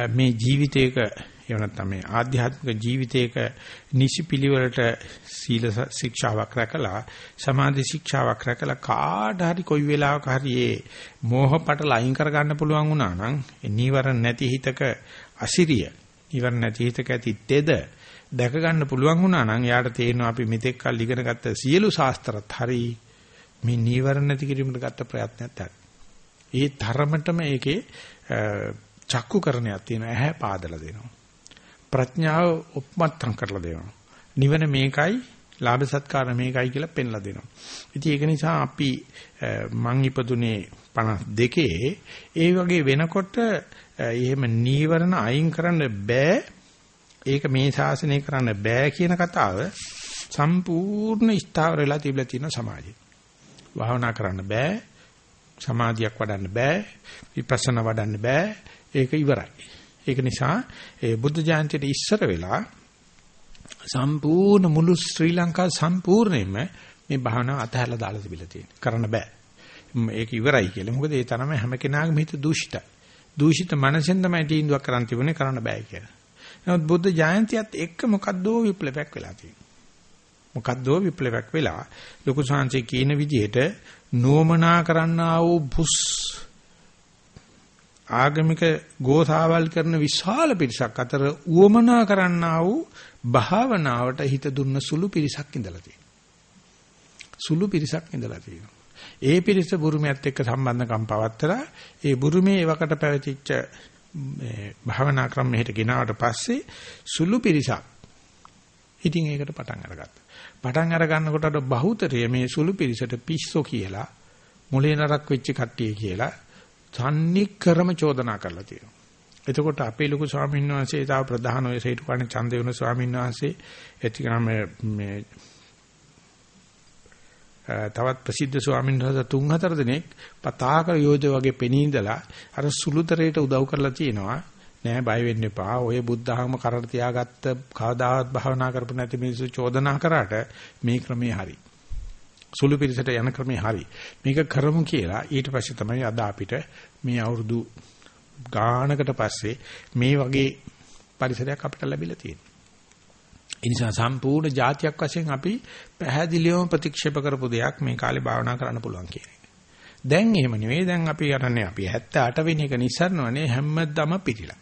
මේ ජීවිතයක එහෙම නැත්නම් මේ ආධ්‍යාත්මික ජීවිතයක නිසි පිළිවෙලට සීල ශික්ෂාවක් රැකලා සමාධි ශික්ෂාවක් රැකලා කාට හරි කොයි වෙලාවක හරි මේ මෝහ පටල අයින් කර ගන්න පුළුවන් වුණා නම් ඒ නීවරණ නැති හිතක අසිරිය නීවරණ නැති හිතක ඇති තෙද දැක ගන්න පුළුවන් වුණා නම් යාට තේරෙනවා අපි මෙතෙක් කල් ඉගෙන ගත්ත සියලු ශාස්ත්‍රත් හරි මේ නීවරණ නැති කිරීමට ගත්ත ප්‍රයත්නයත් හරි. ඒ තරමටම ඒකේ චක්කුකරණයක් තියෙනවා. ඇහැ පාදලා දෙනවා. ප්‍රඥාව උපමත්තම් කරලා දෙනවා. නිවන මේකයි ලාභ සත්කාර මේකයි කියලා පෙන්ලා දෙනවා. ඉතින් ඒක නිසා අපි මං ඉපදුනේ 52 ඒ වගේ වෙනකොට එහෙම නීවරණ අයින් කරන්න බෑ. ඒක මේ ශාසනය කරන්න බෑ කියන කතාව සම්පූර්ණ ස්ථාවර වෙලා තිබිලා තියෙන සමාජයේ. භාවනා කරන්න බෑ සමාධියක් වඩන්න බෑ විපස්සනා වඩන්න බෑ ඒක ඉවරයි. ඒක නිසා ඒ බුද්ධ ජයන්තියට ඉස්සර වෙලා සම්පූර්ණ මුළු ශ්‍රී ලංකාව සම්පූර්ණයෙන්ම මේ භාවනාව අතහැරලා දාලා තිබිලා තියෙනවා. කරන්න බෑ. ඒක ඉවරයි කියලා. මොකද ඒ තරම හැම කෙනාගේම හිත දූෂිතයි. දූෂිත මනසෙන් තමයි තීන්දුවක් කරන් තිබුණේ. කරන්න බෑ කියලා. නමුත් බුද්ධ ජයන්තියත් එක්ක මොකද්දෝ විප්ලවයක් වෙලා තියෙනවා මොකද්දෝ විප්ලවයක් වෙලා ලොකු සංසය කියන විදිහට නෝමනා කරන්නා වූ බුස් ආගමික ගෝසාවල් කරන විශාල පිරිසක් අතර උවමනා කරන්නා වූ භාවනාවට හිත දුන්න සුළු පිරිසක් ඉඳලා තියෙනවා. සුළු පිරිසක් ඉඳලා තියෙනවා. ඒ පිරිස බුරුමයත් එක්ක සම්බන්ධකම් පවත්තලා ඒ බුරුමේ එවකට පැවතිච්ච මේ භාවනා ක්‍රම මෙහෙට ගෙනාවට පස්සේ සුළු පිරිසක් ඉතින් ඒකට පටන් අරගත්තා. පටන් අර ගන්නකොට අර බහුතරය මේ සුළු පිරිසට පිස්සෝ කියලා මොලේ නරක් වෙච්ච කට්ටිය කියලා සම්නික්‍රම චෝදනා කරලා තියෙනවා. එතකොට අපේ ලොකු ස්වාමීන් වහන්සේ තාව ප්‍රධාන ඔය සේතු කණ ඡන්දේ වුණ ස්වාමීන් වහන්සේ එතිකම මේ තවත් ප්‍රසිද්ධ ස්වාමීන් වහන්සේ තුන් හතර දෙනෙක් පතාක යෝජ වගේ පෙනී ඉඳලා අර සුළුතරයට උදව් කරලා තියෙනවා. නෑ බය වෙන්න එපා. ඔය බුද්ධහම කරට තියාගත්ත කවදාවත් භාවනා කරපු නැති මිනිස්සු චෝදනා කරාට මේ ක්‍රමේ හරි. සුළු පිළිසට යන ක්‍රමේ හරි. මේක කරමු කියලා ඊට පස්සේ තමයි අද අපිට මේ අවුරුදු ගානකට පස්සේ මේ වගේ පරිසරයක් අපිට ලැබිලා තියෙන්නේ. ඒ නිසා සම්පූර්ණ જાතියක් වශයෙන් අපි පැහැදිලිවම ප්‍රතික්ෂේප කරපු දෙයක් මේ කාලේ භාවනා කරන්න පුළුවන් කියන එක. දැන් එහෙම නෙවෙයි දැන් අපි යන්නේ අපි 78 වෙනි එක නිස්සරණවනේ හැමදම පිළිලා.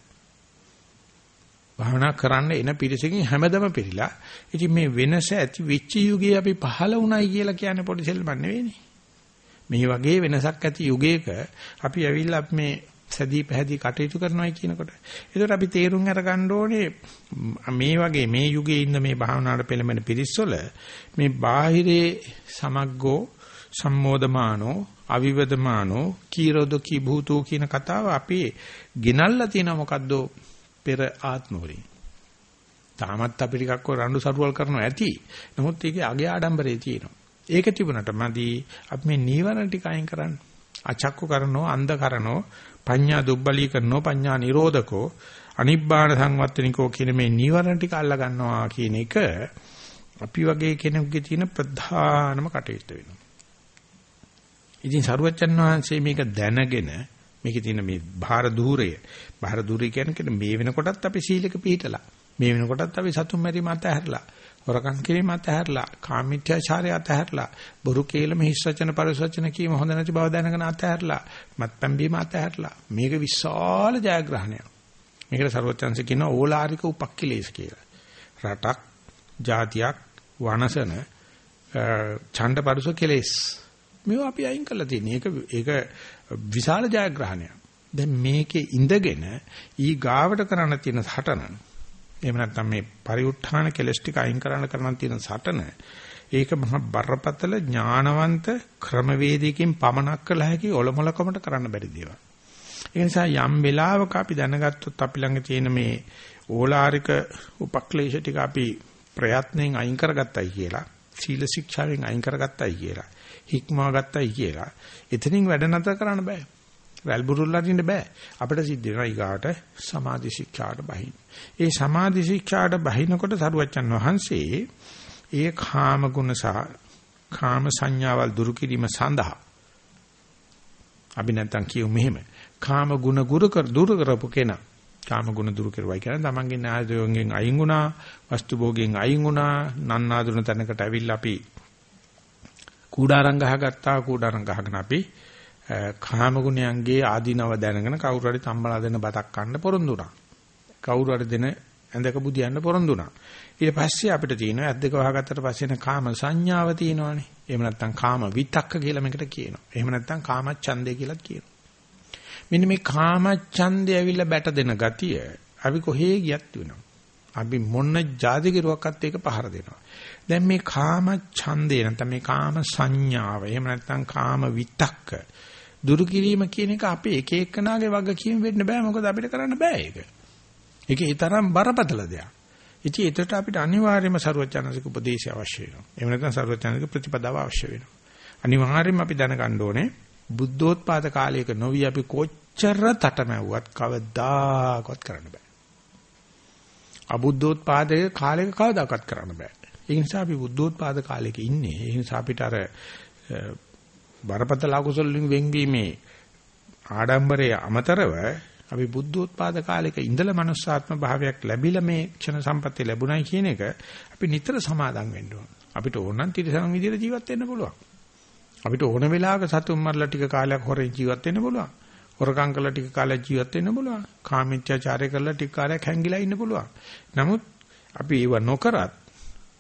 භාවනා කරන්න එන පිරිසකින් හැමදම පිළිලා. ඉතින් මේ වෙනස ඇති වෙච්ච යුගයේ අපි පහළ වුණයි කියලා කියන්නේ පොඩි සෙල්ලමක් නෙවෙයිනේ. මේ වගේ වෙනසක් ඇති යුගයක අපි ඇවිල්ලා මේ සැදී පැහැදී කටයුතු කරනවායි කියනකොට. ඒකට අපි තේරුම් අරගන්න ඕනේ මේ වගේ මේ යුගයේ ඉන්න මේ භාවනාවට පෙළඹෙන පිරිස්වල මේ බාහිරේ සමග්ගෝ සම්මෝදමානෝ අවිවදමානෝ කීරොද කීභූතෝ කියන කතාව අපි ගෙනල්ලා තියෙන මොකද්ද පෙර ආත්මවලින් තාමත් අපි ටිකක් රණ්ඩු සරුවල් කරනවා ඇති. නමුත් ඒකේ අගේ ආඩම්බරේ තියෙනවා. ඒක තිබුණට මදි. අපි මේ නීවරණ ටික අයින් කරන්න. අචක්කු කරනෝ අන්ධ කරනෝ පඤ්ඤා දුබ්බලී කරනෝ පඤ්ඤා නිරෝධකෝ අනිබ්බාන සංවත්තනිකෝ කියන මේ නීවරණ ටික අල්ලා ගන්නවා කියන එක අපි වගේ කෙනෙකුගේ තියෙන ප්‍රධානම කටයුත්ත වෙනවා. ඉතින් සරුවච්චන් වහන්සේ මේක දැනගෙන මේකේ තියෙන මේ භාර ධූරය භාර ධූරය කියන්නේ මේ වෙනකොටත් අපි සීලක පිළිතලා මේ වෙනකොටත් අපි සතුම් මැරීම අතහැරලා හොරකම් කිරීම අතහැරලා කාමීත්‍යාචාරය අතහැරලා බොරු කේලම හිස් වචන පරිස වචන කීම හොඳ නැති බව දැනගෙන අතහැරලා මත්පැන් බීම අතහැරලා මේක විශාල ජයග්‍රහණයක් මේකට ਸਰවඥාන්සේ කියන ඕලාරික උපක්ඛිලේශ කියලා රටක් ජාතියක් වනසන ඡණ්ඩ පරිස කෙලෙස් මේවා අපි අයින් කරලා තියෙන. ඒක ඒක විශාල ජයග්‍රහණයක්. දැන් මේකේ ඉඳගෙන ඊ ගාවට කරන්න තියෙන හටන එහෙම නැත්නම් මේ පරිඋත්ථාන කෙලස් ටික අයින් කරන්න කරන්න තියෙන සටන ඒක මහ බරපතල ඥානවන්ත ක්‍රමවේදයකින් පමනක් කළ හැකි ඔලොමලකමට කරන්න බැරි දේවල්. ඒ නිසා යම් වෙලාවක අපි දැනගත්තොත් අපි ළඟ තියෙන මේ ඕලාරික උපක්ලේශ ටික අපි ප්‍රයත්නෙන් අයින් කරගත්තයි කියලා සීල ශික්ෂාවෙන් අයින් කරගත්තයි කියලා හික්මවා ගත්තයි කියලා එතනින් වැඩ නැතර කරන්න බෑ. වැල් බුරුල් අරින්න බෑ. අපිට සිද්ධ වෙනවා ඊගාට සමාධි ශික්ෂාට බහින්න. ඒ සමාධි ශික්ෂාට බහිනකොට සරුවච්චන් වහන්සේ ඒ කාම ගුණ සහ කාම සංඥාවල් දුරු කිරීම සඳහා අපි නැත්තම් කියමු මෙහෙම. කාම ගුණ ගුරු කර දුරු කරපු කෙනා කාම ගුණ දුරු කරුවයි කියන්නේ තමන්ගේ නායදයෙන් අයින් වුණා, වස්තු භෝගයෙන් අයින් වුණා, නන්නාඳුන තැනකට ඇවිල්ලා අපි කූඩාරම් ගහගත්තා, කූඩාරම් ගහගෙන අපි කාම ගුණයන්ගේ ආධිනව දැනගෙන කවුරු හරි තම්බලා දෙන බතක් කන්න පොරොන්දු වුණා. කවුරු හරි දෙන ඇඳක බුදියන්න පොරොන්දු වුණා. ඊට පස්සේ අපිට තියෙනවා ඇද්දක වහගත්තට පස්සේ කාම සංඥාව තියෙනවානේ. එහෙම නැත්නම් කාම විතක්ක කියලා මේකට කියනවා. එහෙම නැත්නම් කාම ඡන්දය කියලාත් කියනවා. මෙන්න මේ කාම ඡන්දය ඇවිල්ලා බැට දෙන ගතිය අපි කොහේ ගියත් වෙනවා. අපි මොන જાති කිරුවක්වත් ඒක පහර දෙනවා. දැන් මේ කාම ඡන්දේ නැත්නම් මේ කාම සංඥාව එහෙම නැත්නම් කාම විතක්ක දුරු කිරීම කියන එක අපේ එක එක්කනාගේ වගකීම් වෙන්න බෑ මොකද අපිට කරන්න බෑ ඒක. ඒක ඒ තරම් බරපතල දෙයක්. ඉතින් ඒකට අපිට අනිවාර්යයෙන්ම ਸਰවඥානික උපදේශය අවශ්‍ය වෙනවා. එහෙම නැත්නම් ਸਰවඥානික ප්‍රතිපදාව අවශ්‍ය වෙනවා. අනිවාර්යයෙන්ම අපි දැනගන්න ඕනේ බුද්ධෝත්පාද කාලයක නොවි අපි කොච්චර තටමැව්වත් කවදාකවත් කරන්න බෑ. අබුද්ධෝත්පාදයේ කාලයක කවදාකවත් කරන්න බෑ. ඒ නිසා අපි බුද්ධෝත්පාද කාලයක ඉන්නේ. ඒ නිසා අපිට අර බරපතල අකුසල වලින් වෙන්වීමේ ආඩම්බරයේ අමතරව අපි බුද්ධෝත්පාද කාලයක ඉඳලා manussාත්ම භාවයක් ලැබිලා මේ ක්ෂණ සම්පත්තිය ලැබුණයි කියන එක අපි නිතර සමාදම් වෙන්න ඕන. අපිට ඕන නම් තිරසං විදියට ජීවත් වෙන්න පුළුවන්. අපිට ඕන වෙලාවක සතුන් මරලා ටික කාලයක් හොරෙන් ජීවත් වෙන්න පුළුවන්. හොරකම් කරලා ටික කාලයක් ජීවත් වෙන්න පුළුවන්. කාමීත්‍යාචාරය කරලා ටික කාලයක් හැංගිලා ඉන්න පුළුවන්. නමුත් අපි ඒව නොකරත්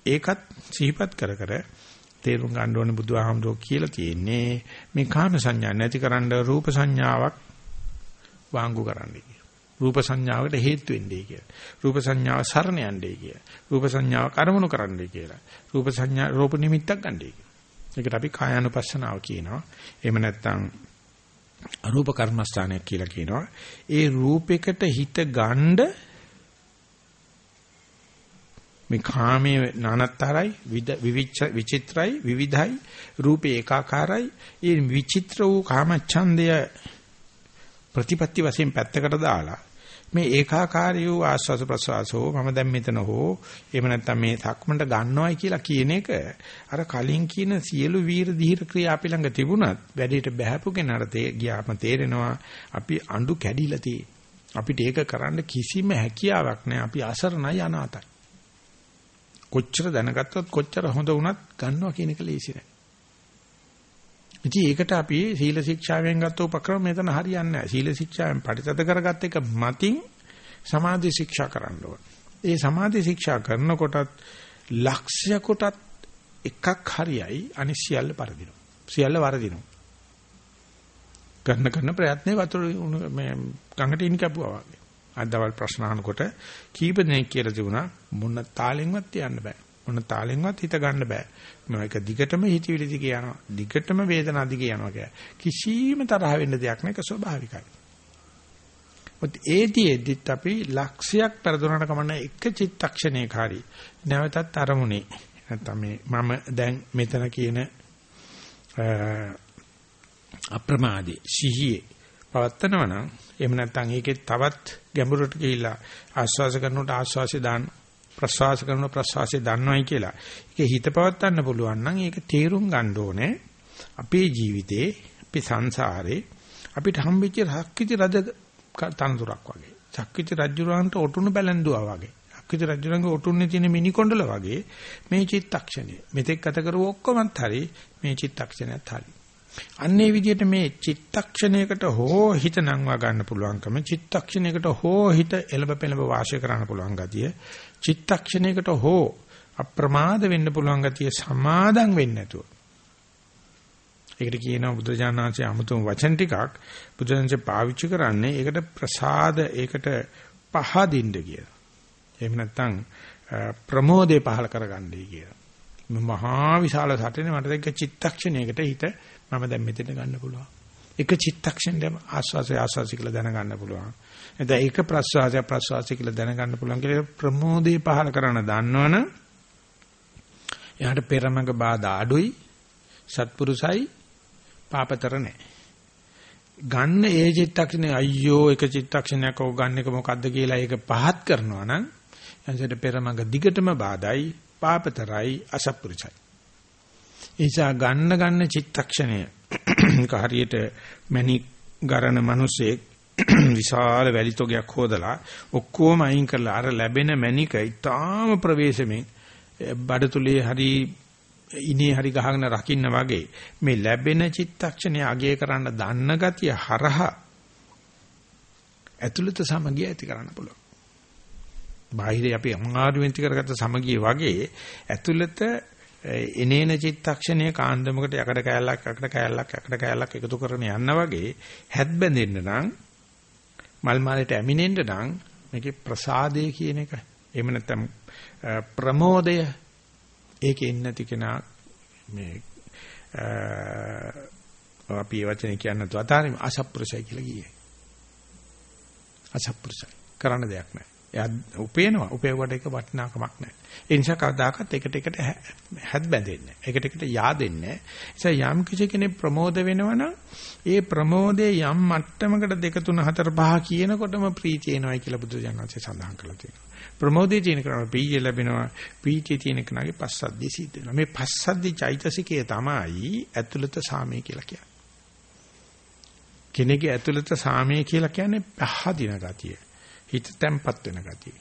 ඒකත් සිහිපත් කර කර තේරුම් ගන්න ඕනේ බුදුහාමුදුරුවෝ කියලා තියෙන්නේ මේ කාම සංඥා නැතිකරන්න රූප සංඥාවක් වාංගු කරන්නයි කියලා. රූප සංඥාවකට හේතු වෙන්නේ කියලා. රූප සංඥාව සරණ යන්නේ කියලා. රූප සංඥාව කරමුණු කරන්නයි කියලා. රූප සංඥා රූප නිමිත්තක් ගන්නයි කියලා. ඒකට අපි කායानुපස්සනාව කියනවා. එහෙම නැත්නම් අරූප කර්මස්ථානයක් කියලා කියනවා. ඒ රූපයකට හිත ගන්නේ මේ කාමයේ නානත්තරයි විචිත්‍රයි විවිධයි රූපේ ඒකාකාරයි ඒ විචිත්‍ර වූ කාමච්ඡන්දය ප්‍රතිපත්ති වශයෙන් පැත්තකට දාලා මේ ඒකාකාරී වූ ආස්වාස ප්‍රසවාසෝ මම දැන් මෙතන හෝ එහෙම නැත්නම් මේ සක්මන්ට ගන්නවයි කියලා කියන එක අර කලින් කියන සියලු වීර දීර්ඝ ක්‍රියා අපි ළඟ තිබුණත් වැඩේට බහැපු කෙනාට ගියාම තේරෙනවා අපි අඬු කැඩිලා තියෙන්නේ. අපිට ඒක කරන්න කිසිම හැකියාවක් නැහැ. අපි අසරණයි අනාතයි. කොච්චර දැනගත්තොත් කොච්චර හොඳ වුණත් ගන්නවා කියන එක ලේසි නෑ. ඉතින් ඒකට අපි සීල ශික්ෂාවෙන් ගත්ත උපක්‍රම මෙතන හරියන්නේ නැහැ. සීල ශික්ෂාවෙන් පරිතද කරගත්ත එක මතින් සමාධි ශික්ෂා කරන්න ඕන. ඒ සමාධි ශික්ෂා කරනකොටත් ලක්ෂ්‍යකොටත් එකක් හරියයි අනිත් සියල්ල පරදිනවා. සියල්ල වරදිනවා. කරන කරන ප්‍රයත්නේ වතුර මේ ගඟට ඉන් කැපුවා වගේ. අදවල් ප්‍රශ්න අහනකොට කීප දෙනෙක් කියලා තිබුණා මොන තාලෙන්වත් තියන්න බෑ. මොන තාලෙන්වත් හිත ගන්න බෑ. මේක දිගටම හිතවිලි දිගේ යනවා. දිගටම වේදනා දිගේ යනවා කිය. කිසිම තරහ වෙන්න දෙයක් නැහැ. ඒක ස්වභාවිකයි. ඔත් ඒතිෙද්දිත් අපි ලක්ෂයක් පෙරදුනට කමන්න එක චිත්තක්ෂණයක හරි නැවතත් අරමුණේ නැත්නම් මේ මම දැන් මෙතන කියන අප්‍රමාදී සිහියේ පවත්තනවා නම් එහෙම නැත්නම් ඒකේ තවත් ගැඹුරට ගිහිල්ලා ආස්වාස කරනකොට ආස්වාසිය දාන්න ප්‍රසවාස කරන ප්‍රසවාසය දන්නවයි කියලා. ඒක හිත පවත්වන්න පුළුවන් නම් ඒක තේරුම් ගන්න ඕනේ. අපේ ජීවිතේ, අපේ සංසාරේ අපිට හම්බෙච්ච රක්කිති රජ තනතුරක් වගේ. චක්කිති රජුරන්ට ඔටුනු බැලන්දුවා වගේ. චක්කිති රජුරන්ගේ ඔටුන්නේ තියෙන මිනි කොණ්ඩල වගේ මේ චිත්තක්ෂණය. මෙතෙක් ගත කරව ඔක්කොමත් හරි මේ චිත්තක්ෂණයත් හරි. අන්නේ විදිහට මේ චිත්තක්ෂණයකට හෝ හිත නංවා ගන්න පුළුවන්කම චිත්තක්ෂණයකට හෝ හිත එළඹ පෙළඹ වාසය කරන්න පුළුවන් ගතිය චිත්තක්ෂණයකට හෝ අප්‍රමාද වෙන්න පුළුවන් ගතිය සමාදම් වෙන්නේ නැතුව ඒකට කියනවා බුදුජානනාංශයේ අමුතුම වචන ටිකක් බුදුන්සේ පාවිච්චි කරන්නේ ඒකට ප්‍රසාද ඒකට පහදින්න කියලා. එහෙම නැත්නම් ප්‍රමෝදේ පහල කරගන්නයි කියලා. මහා විශාල සටනේ මට දැක්ක චිත්තක්ෂණයකට හිත මම දැන් මෙතන ගන්න පුළුවන්. එක චිත්තක්ෂණයම ආස්වාසය ආස්වාසය කියලා දැනගන්න පුළුවන්. එතන ඒක ප්‍රසවාසය ප්‍රසවාසය කියලා දැනගන්න පුළුවන් කියලා ප්‍රමෝදේ පහල කරන දන්නවනම් එයාට පෙරමඟ බාධා අඩුයි සත්පුරුසයි පාපතර නැහැ. ගන්න ඒ චිත්තක්ෂණේ අයියෝ එක චිත්තක්ෂණයක් ඕක ගන්න එක මොකද්ද කියලා ඒක පහත් කරනවා නම් එයාට පෙරමඟ දිගටම බාධායි පාපතරයි අසත්පුරුසයි. නිසා ගන්න ගන්න චිත්තක්ෂණය හරියට මැණික් ගරන මිනිසෙක් විශාල වැලි තොගයක් හොදලා ඔක්කොම අයින් කරලා අර ලැබෙන මැණික ඊටාම ප්‍රවේශමෙන් බඩතුලේ හරි ඉනේ හරි ගහගෙන රකින්න වගේ මේ ලැබෙන චිත්තක්ෂණය අගය කරන්න දන්න ගතිය හරහා ඇතුළත සමගිය ඇති කරන්න පුළුවන්. බාහිර අපි අමාරුවෙන් කරගත්ත සමගිය වගේ ඇතුළත එනේන චිත්තක්ෂණයේ කාන්දමකට යකඩ කෑල්ලක් යකඩ කෑල්ලක් යකඩ කෑල්ලක් එකතු කරගෙන යන්න වගේ හැත් බැඳෙන්න නම් මල් මාලයට ඇමිනෙන්න නම් මේකේ ප්‍රසාදය කියන එක එහෙම නැත්නම් ප්‍රමෝදය ඒකේ ඉන්න නැති කෙනා මේ අපි වචනේ කියන්න තු අතාරින් අසප්පුරුෂයි කියලා කියයි. අසප්පුරුෂයි කරන්න දෙයක් නැහැ. එයා උපේනවා. උපේවට එක වටිනාකමක් නැහැ. ඒ නිසා කවදාකවත් එකට එකට හැත් බැඳෙන්නේ නැහැ. එකට එකට yaadෙන්නේ නැහැ. ඒ යම් කිසි කෙනෙක් ප්‍රමෝද වෙනවනම් ඒ ප්‍රමෝදයේ යම් මට්ටමකට 2 3 4 5 කියනකොටම ප්‍රීතිය එනවයි කියලා බුදුජානකසේ සඳහන් කරලා තියෙනවා. ප්‍රමෝදයේ තියෙන කරා ප්‍රීතිය ලැබෙනවා. ප්‍රීතිය තියෙන කෙනාගේ පස්සද්ධිය සිද්ධ වෙනවා. මේ පස්සද්ධි චෛතසිකය තමයි ඇතුළත සාමය කියලා කියන්නේ. කෙනෙකුගේ ඇතුළත සාමය කියලා කියන්නේ පහදින ගතිය. හිත තැම්පත් වෙන ගතිය.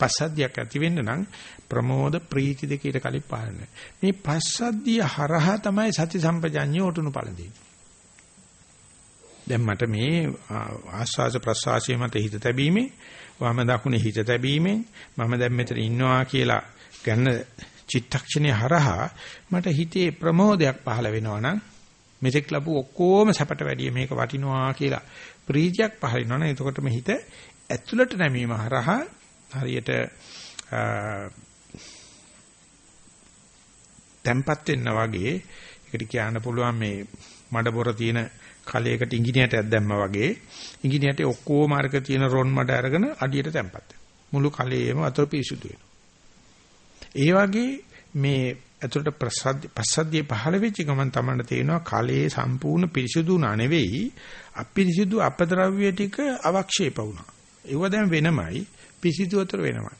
පස්සද්ධියක් ඇති වෙන්න නම් ප්‍රමෝද ප්‍රීති දෙක ඊට කලින් පාලනය. මේ පස්සද්ධිය හරහා තමයි සති සම්පජඤ්ඤය උතුණු පළඳින්නේ. දැන් මට මේ ආස්වාද ප්‍රසවාසයේ මත හිත තැබීමේ වම දකුණේ හිත තැබීමෙන් මම දැන් මෙතන ඉන්නවා කියලා ගන්න චිත්තක්ෂණේ හරහා මට හිතේ ප්‍රමෝදයක් පහළ වෙනවා නම් මෙතෙක් ලැබු ඔක්කොම සැපට වැඩිය මේක වටිනවා කියලා ප්‍රීතියක් පහළ වෙනවා නම් එතකොට මේ හිත ඇතුළට නැමීම හරහා හරියට තැම්පත් වෙන්න වගේ ඒකට කියන්න පුළුවන් මේ මඩ බොර තියෙන කලයකට ඉංගිනේටයක් දැම්මා වගේ ඉංගිනේටේ ඔක්කොම අරක තියෙන රොන් මඩ අරගෙන අඩියට තැම්පත් මුළු කලයේම වතුර පිරිසුදු ඒ වගේ මේ ඇතුළට ප්‍රසද්ද පස්සද්ධිය පහළ වෙච්ච ගමන් තමයි තේරෙනවා කලයේ සම්පූර්ණ පිරිසුදු නා නෙවෙයි අපිරිසුදු අපද්‍රව්‍ය ටික අවක්ෂේප වුණා. ඒව දැන් වෙනමයි පිසිදු වතුර වෙනමයි.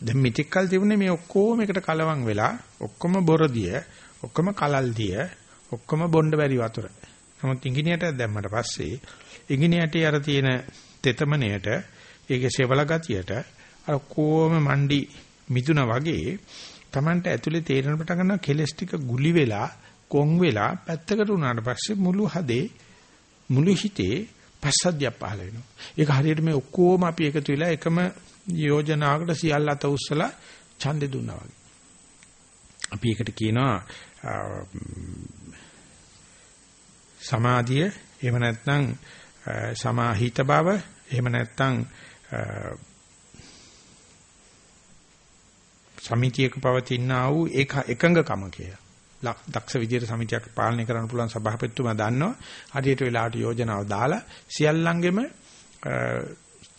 දැන් මිත්‍යක් කල් තිබුණේ මේ ඔක්කොම එකට කලවම් වෙලා ඔක්කොම බොරදිය ඔක්කොම කලල්දිය ඔක්කොම බොණ්ඩ බැරි වතුර. නමුත් ඉංගිනේට දැම්මට පස්සේ ඉංගිනේටේ අර තියෙන තෙතමනයට ඒකේ සෙවල ගතියට අර කොම මණ්ඩි මිදුණා වගේ Tamanට ඇතුලේ තේරෙන පටන් ගන්නවා කෙලස් ටික ගුලි වෙලා කොන් වෙලා පැත්තකට වුණාට පස්සේ මුළු හදේ මුළු හිතේ පස්සද්ධිය පහළ වෙනවා. ඒක හරියට මේ ඔක්කොම අපි එකතු වෙලා එකම යෝජනාවකට සියල්ල අත උස්සලා ඡන්දේ දුන්නා වගේ. අපි ඒකට කියනවා සමාධිය එහෙම නැත්නම් සමාහිත බව එහෙම නැත්නම් සමිතියක පවතිනා වූ ඒක එකඟකම කියලා. දක්ෂ විදියට සමිතියක් පාලනය කරන්න පුළුවන් සභාපතිතුමා දන්නවා. හරියට වෙලාවට යෝජනාව දාලා සියල්ලංගෙම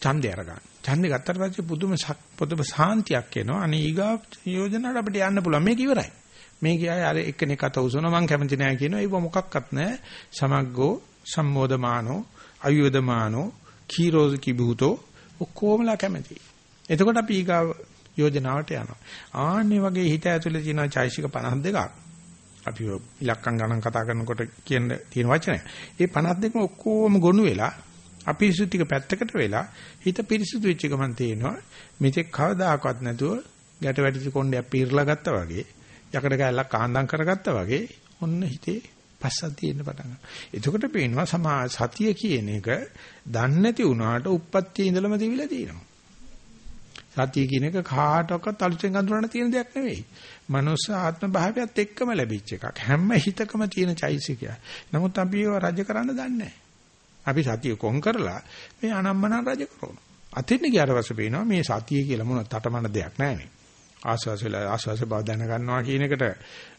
ඡන්දය අරගන්න. ඡන්දේ ගත්තට පස්සේ පුදුම පුදුම සාන්තියක් එනවා. අනේ ඊගා යෝජනාවට අපිට යන්න පුළුවන්. මේක ඉවරයි. මේ කියයි අර එක්කෙනෙක් අත උසනවා මං කැමති නෑ කියනවා. ඒක මොකක්වත් නෑ. සමග්ගෝ සම්මෝදමානෝ අයුවදමානෝ කීරෝز කිබුතෝ ඔක්කොමලා කැමති. එතකොට අපි ඊගා යෝජනාවට යනවා. ආන්නේ වගේ හිත ඇතුලේ තියෙන චෛසික 52ක්. අපි ඉලක්කම් ගණන් කතා කරනකොට කියන තියෙන වචනය. ඒ 52ම ඔක්කොම ගොනු වෙලා අපිරිසුදු ටික පැත්තකට වෙලා හිත පිරිසුදු වෙච්ච ගමන් තේනවා මෙතෙක් කවදාකවත් නැතුව ගැට වැටිච්ච කොණ්ඩයක් පීරලා ගත්තා වගේ යකඩ කැල්ලක් ආන්දම් කරගත්තා වගේ ඔන්න හිතේ පස්සක් තියෙන්න පටන් ගන්නවා. එතකොට පේනවා සමා සතිය කියන එක දන්නේ නැති වුණාට උප්පත්තියේ ඉඳලම තිබිලා තියෙනවා. සතිය කියන එක කාටවත් අලුතෙන් අඳුරන්න තියෙන දෙයක් නෙවෙයි. මනුස්ස ආත්ම භාවයත් එක්කම ලැබිච්ච එකක්. හැම හිතකම තියෙන චෛසිකය. නමුත් අපි ඒව රජ කරන්න දන්නේ අපි සතිය කොන් කරලා මේ අනම්මන රජ කරනවා. අතින් ගියාට පස්සේ පේනවා මේ සතිය කියලා මොන තටමන දෙයක් නැහැ ආස්වාස වෙලා ආස්වාස බව දැන ගන්නවා කියන එකට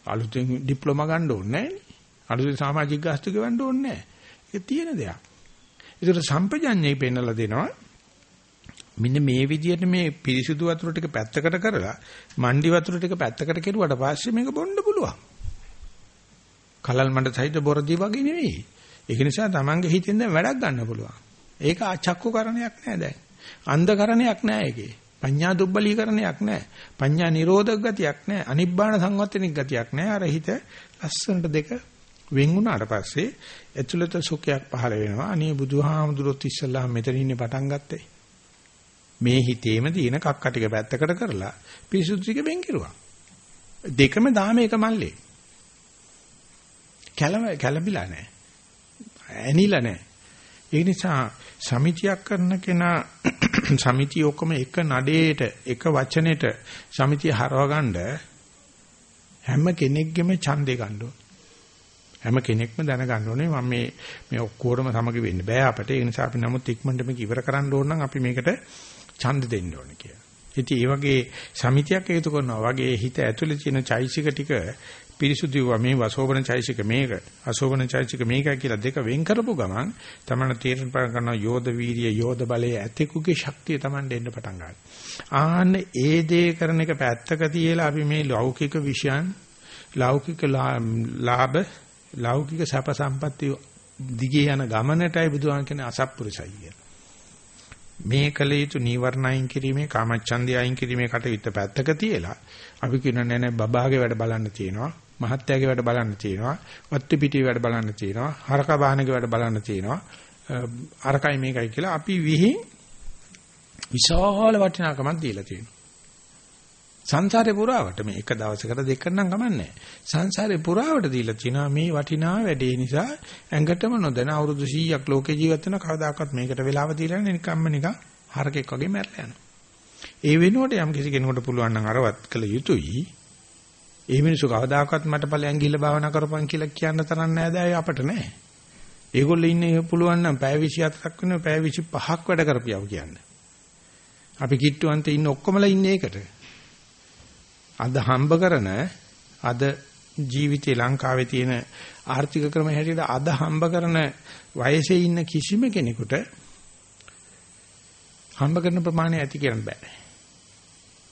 අලුතෙන් ඩිප්ලෝමා ගන්න ඕනේ නැහැ. අලුතෙන් සමාජික ගාස්තු ගෙවන්න ඕනේ නැහැ. ඒක තියෙන දෙයක්. ඒතර සම්පජඤ්ඤේ පෙන්නලා දෙනවා මෙන්න මේ විදිහට මේ පිරිසිදු වතුර ටික පැත්තකට කරලා මණ්ඩි වතුර ටික පැත්තකට කෙරුවට පස්සේ මේක බොන්න පුළුවන්. කලල් මණ්ඩ සහිත බොරදී වගේ නෙවෙයි. ඒක නිසා Tamange හිතෙන් දැන් වැඩක් ගන්න පුළුවන්. ඒක අචක්කුකරණයක් නෑ දැන්. අන්ධකරණයක් නෑ ඒකේ. පඤ්ඤා දුබ්බලීකරණයක් නෑ. පඤ්ඤා නිරෝධක ගතියක් නෑ. අනිබ්බාන සංවත්තනික ගතියක් නෑ. අර හිත ලස්සනට දෙක වෙන් වුණාට පස්සේ ඇතුළත සුඛයක් පහළ වෙනවා. අනේ බුදුහාමුදුරුවෝ ඉස්සල්ලා මෙතන ඉන්නේ පටන් ගත්තේ. මේ හිතේම තියෙන කක්ක ටික පැත්තකට කරලා පිරිසුදු ටික වෙන් කෙරුවා. දෙකම දාම එක මල්ලේ. කැළම කැළඹිලා නැහැ. ඇනිලා නැහැ. ඒ නිසා සමිතියක් කරන කෙනා සමිතිය ඔක්කොම එක නඩේට එක වචනෙට සමිතිය හරවගන්න හැම කෙනෙක්ගෙම ඡන්දේ ගන්න ඕනේ. හැම කෙනෙක්ම දැනගන්න ඕනේ මම මේ මේ ඔක්කොරම සමග වෙන්න බෑ අපිට. ඒ නිසා අපි නමුත් ඉක්මනට මේක ඉවර කරන්න ඕන නම් අපි මේකට ඡන්ද දෙන්න ඕනේ කියලා. ඉතින් ඒ වගේ සමිතියක් හේතු කරනවා වගේ හිත ඇතුලේ තියෙන චෛසික ටික පිරිසුදුව මේ වසෝබන චෛසික මේක අසෝබන චෛසික මේක කියලා දෙක වෙන් කරපු ගමන් තමන තීරණ පටන් ගන්නවා යෝධ වීරිය යෝධ බලය ඇතෙකුගේ ශක්තිය තමන් දෙන්න පටන් ගන්නවා. ආන්න ඒ දේ කරන එක පැත්තක තියලා අපි මේ ලෞකික විෂයන් ලෞකික ලාභ ලෞකික සැප සම්පatti දිගේ යන ගමනටයි බුදුහාම කියන්නේ අසත්පුරුසයි කියලා. මේ කල යුතු නීවරණ අයින් කිරීමේ කාමච්ඡන්දය අයින් කිරීමේ කටයුත්ත පැත්තක තියලා අපි කියන නෑ නෑ බබාගේ වැඩ බලන්න තියෙනවා මහත්යාගේ වැඩ බලන්න තියෙනවා වත්ති පිටියේ වැඩ බලන්න තියෙනවා හරක බාහනගේ වැඩ බලන්න තියෙනවා. අරකයි මේකයි කියලා අපි විහිං විශාල වටිනාකමක් දීලා තියෙනවා. සංසාරේ පුරාවට මේ එක දවසකට දෙකක් නම් කමන්නේ සංසාරේ පුරාවට දීලා තිනවා මේ වටිනා වැඩේ නිසා ඇඟටම නොදැන අවුරුදු 100ක් ලෝකේ ජීවත් වෙන කවදාකවත් මේකට වෙලාව දීලා නිකම්ම නිකන් හරකෙක් වගේ මැරලා යනවා. ඒ වෙනුවට යම් කිසි කෙනෙකුට පුළුවන් නම් අරවත් කළ යුතුයි. ඒ මිනිස්සු කවදාකවත් මට ඵලයන් ගිහිල්ලා භාවනා කරපන් කියලා කියන්න තරම් නෑ දැයි අපට නෑ. ඒගොල්ලෝ ඉන්නේ පුළුවන් නම් පැය 24ක් වෙනවා. පැය 25ක් වැඩ කරපියව කියන්නේ. අපි කිට්ටුවන්තේ ඉන්න ඔක්කොමලා ඉන්නේ ඒකට. අද හම්බ කරන අද ජීවිතේ ලංකාවේ තියෙන ආර්ථික ක්‍රම හැටියට අද හම්බ කරන වයසේ ඉන්න කිසිම කෙනෙකුට හම්බ කරන ප්‍රමාණය ඇති කියන්න බෑ.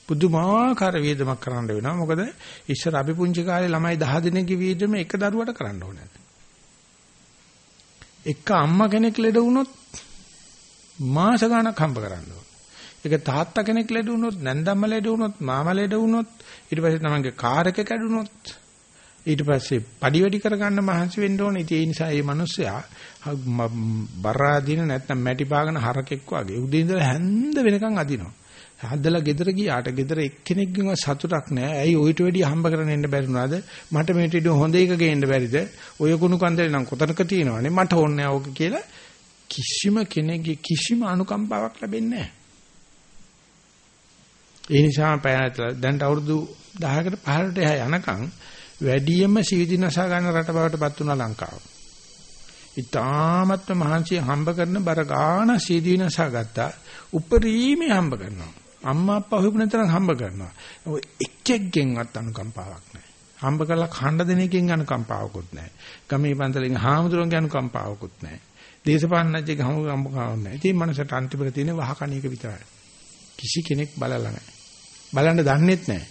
පුදුමාකාර වේදමක් කරන්න වෙනවා. මොකද ඉස්සර අපි පුංචි කාලේ ළමයි 10 දෙනෙක්ගේ වේදම එක දරුවට කරන්න ඕනේ. එක අම්මා කෙනෙක් ලෙඩ වුණොත් මාස ගාණක් හම්බ කරන්න ඕනේ. ඒක තාත්තා කෙනෙක් ලෙඩ වුණොත්, නැන්දම්ම ලෙඩ වුණොත්, මාමා ලෙඩ වුණොත්, ඊට පස්සේ තමන්ගේ කාර් එක කැඩුනොත්, ඊට පස්සේ පඩි වැඩි කරගන්න මහන්සි වෙන්න ඕනේ. ඒ නිසා මේ මිනිස්සයා බරා දින නැත්නම් මැටි පාගන හරකෙක් වගේ උදේ ඉඳලා හැන්ද වෙනකන් අදිනවා. හදලා ගෙදර ගියාට ගෙදර එක්කෙනෙක්ගෙන් සතුටක් නැහැ. ඇයි ඔయిత වැඩි හම්බ කරගෙන එන්න බැරි වුණාද? මට මේට ඉඩ හොඳ එක ගේන්න බැරිද? ඔය කුණු කන්දේ නම් කොතනක තියෙනවනේ මට ඕනේ නැහැ ඕක කියලා කිසිම කෙනෙක්ගේ කිසිම අනුකම්පාවක් ලැබෙන්නේ නැහැ. ඒ නිසා දැන් අවුරුදු 10කට 15ට යනකම් වැඩියෙන්ම සීදීනසා ගන්න රට බවට පත් වුණා ලංකාව. ඉතාමත්ම මහන්සිය හම්බ කරන බර ගාන සීදීනසා ගත්තා. උපරිමේ හම්බ කරනවා. අම්මා අප්පා හොයපු තරම් හම්බ කරනවා. එක්කෙක්ගෙන්වත් අනුකම්පාවක් නැහැ. හම්බ කරලා ඛණ්ඩ දෙන එකෙන් අනුකම්පාවකුත් නැහැ. ගමේ පන්සලෙන් හාමුදුරන්ගේ අනුකම්පාවකුත් නැහැ. දේශපාලනඥයෙක් හම්බුකාවක් නැහැ. ඉතින් මනසට අන්තිමට තියෙන වහකණ එක විතරයි. කිසි කෙනෙක් බලලා නැහැ. බලන්න දන්නෙත් නැහැ.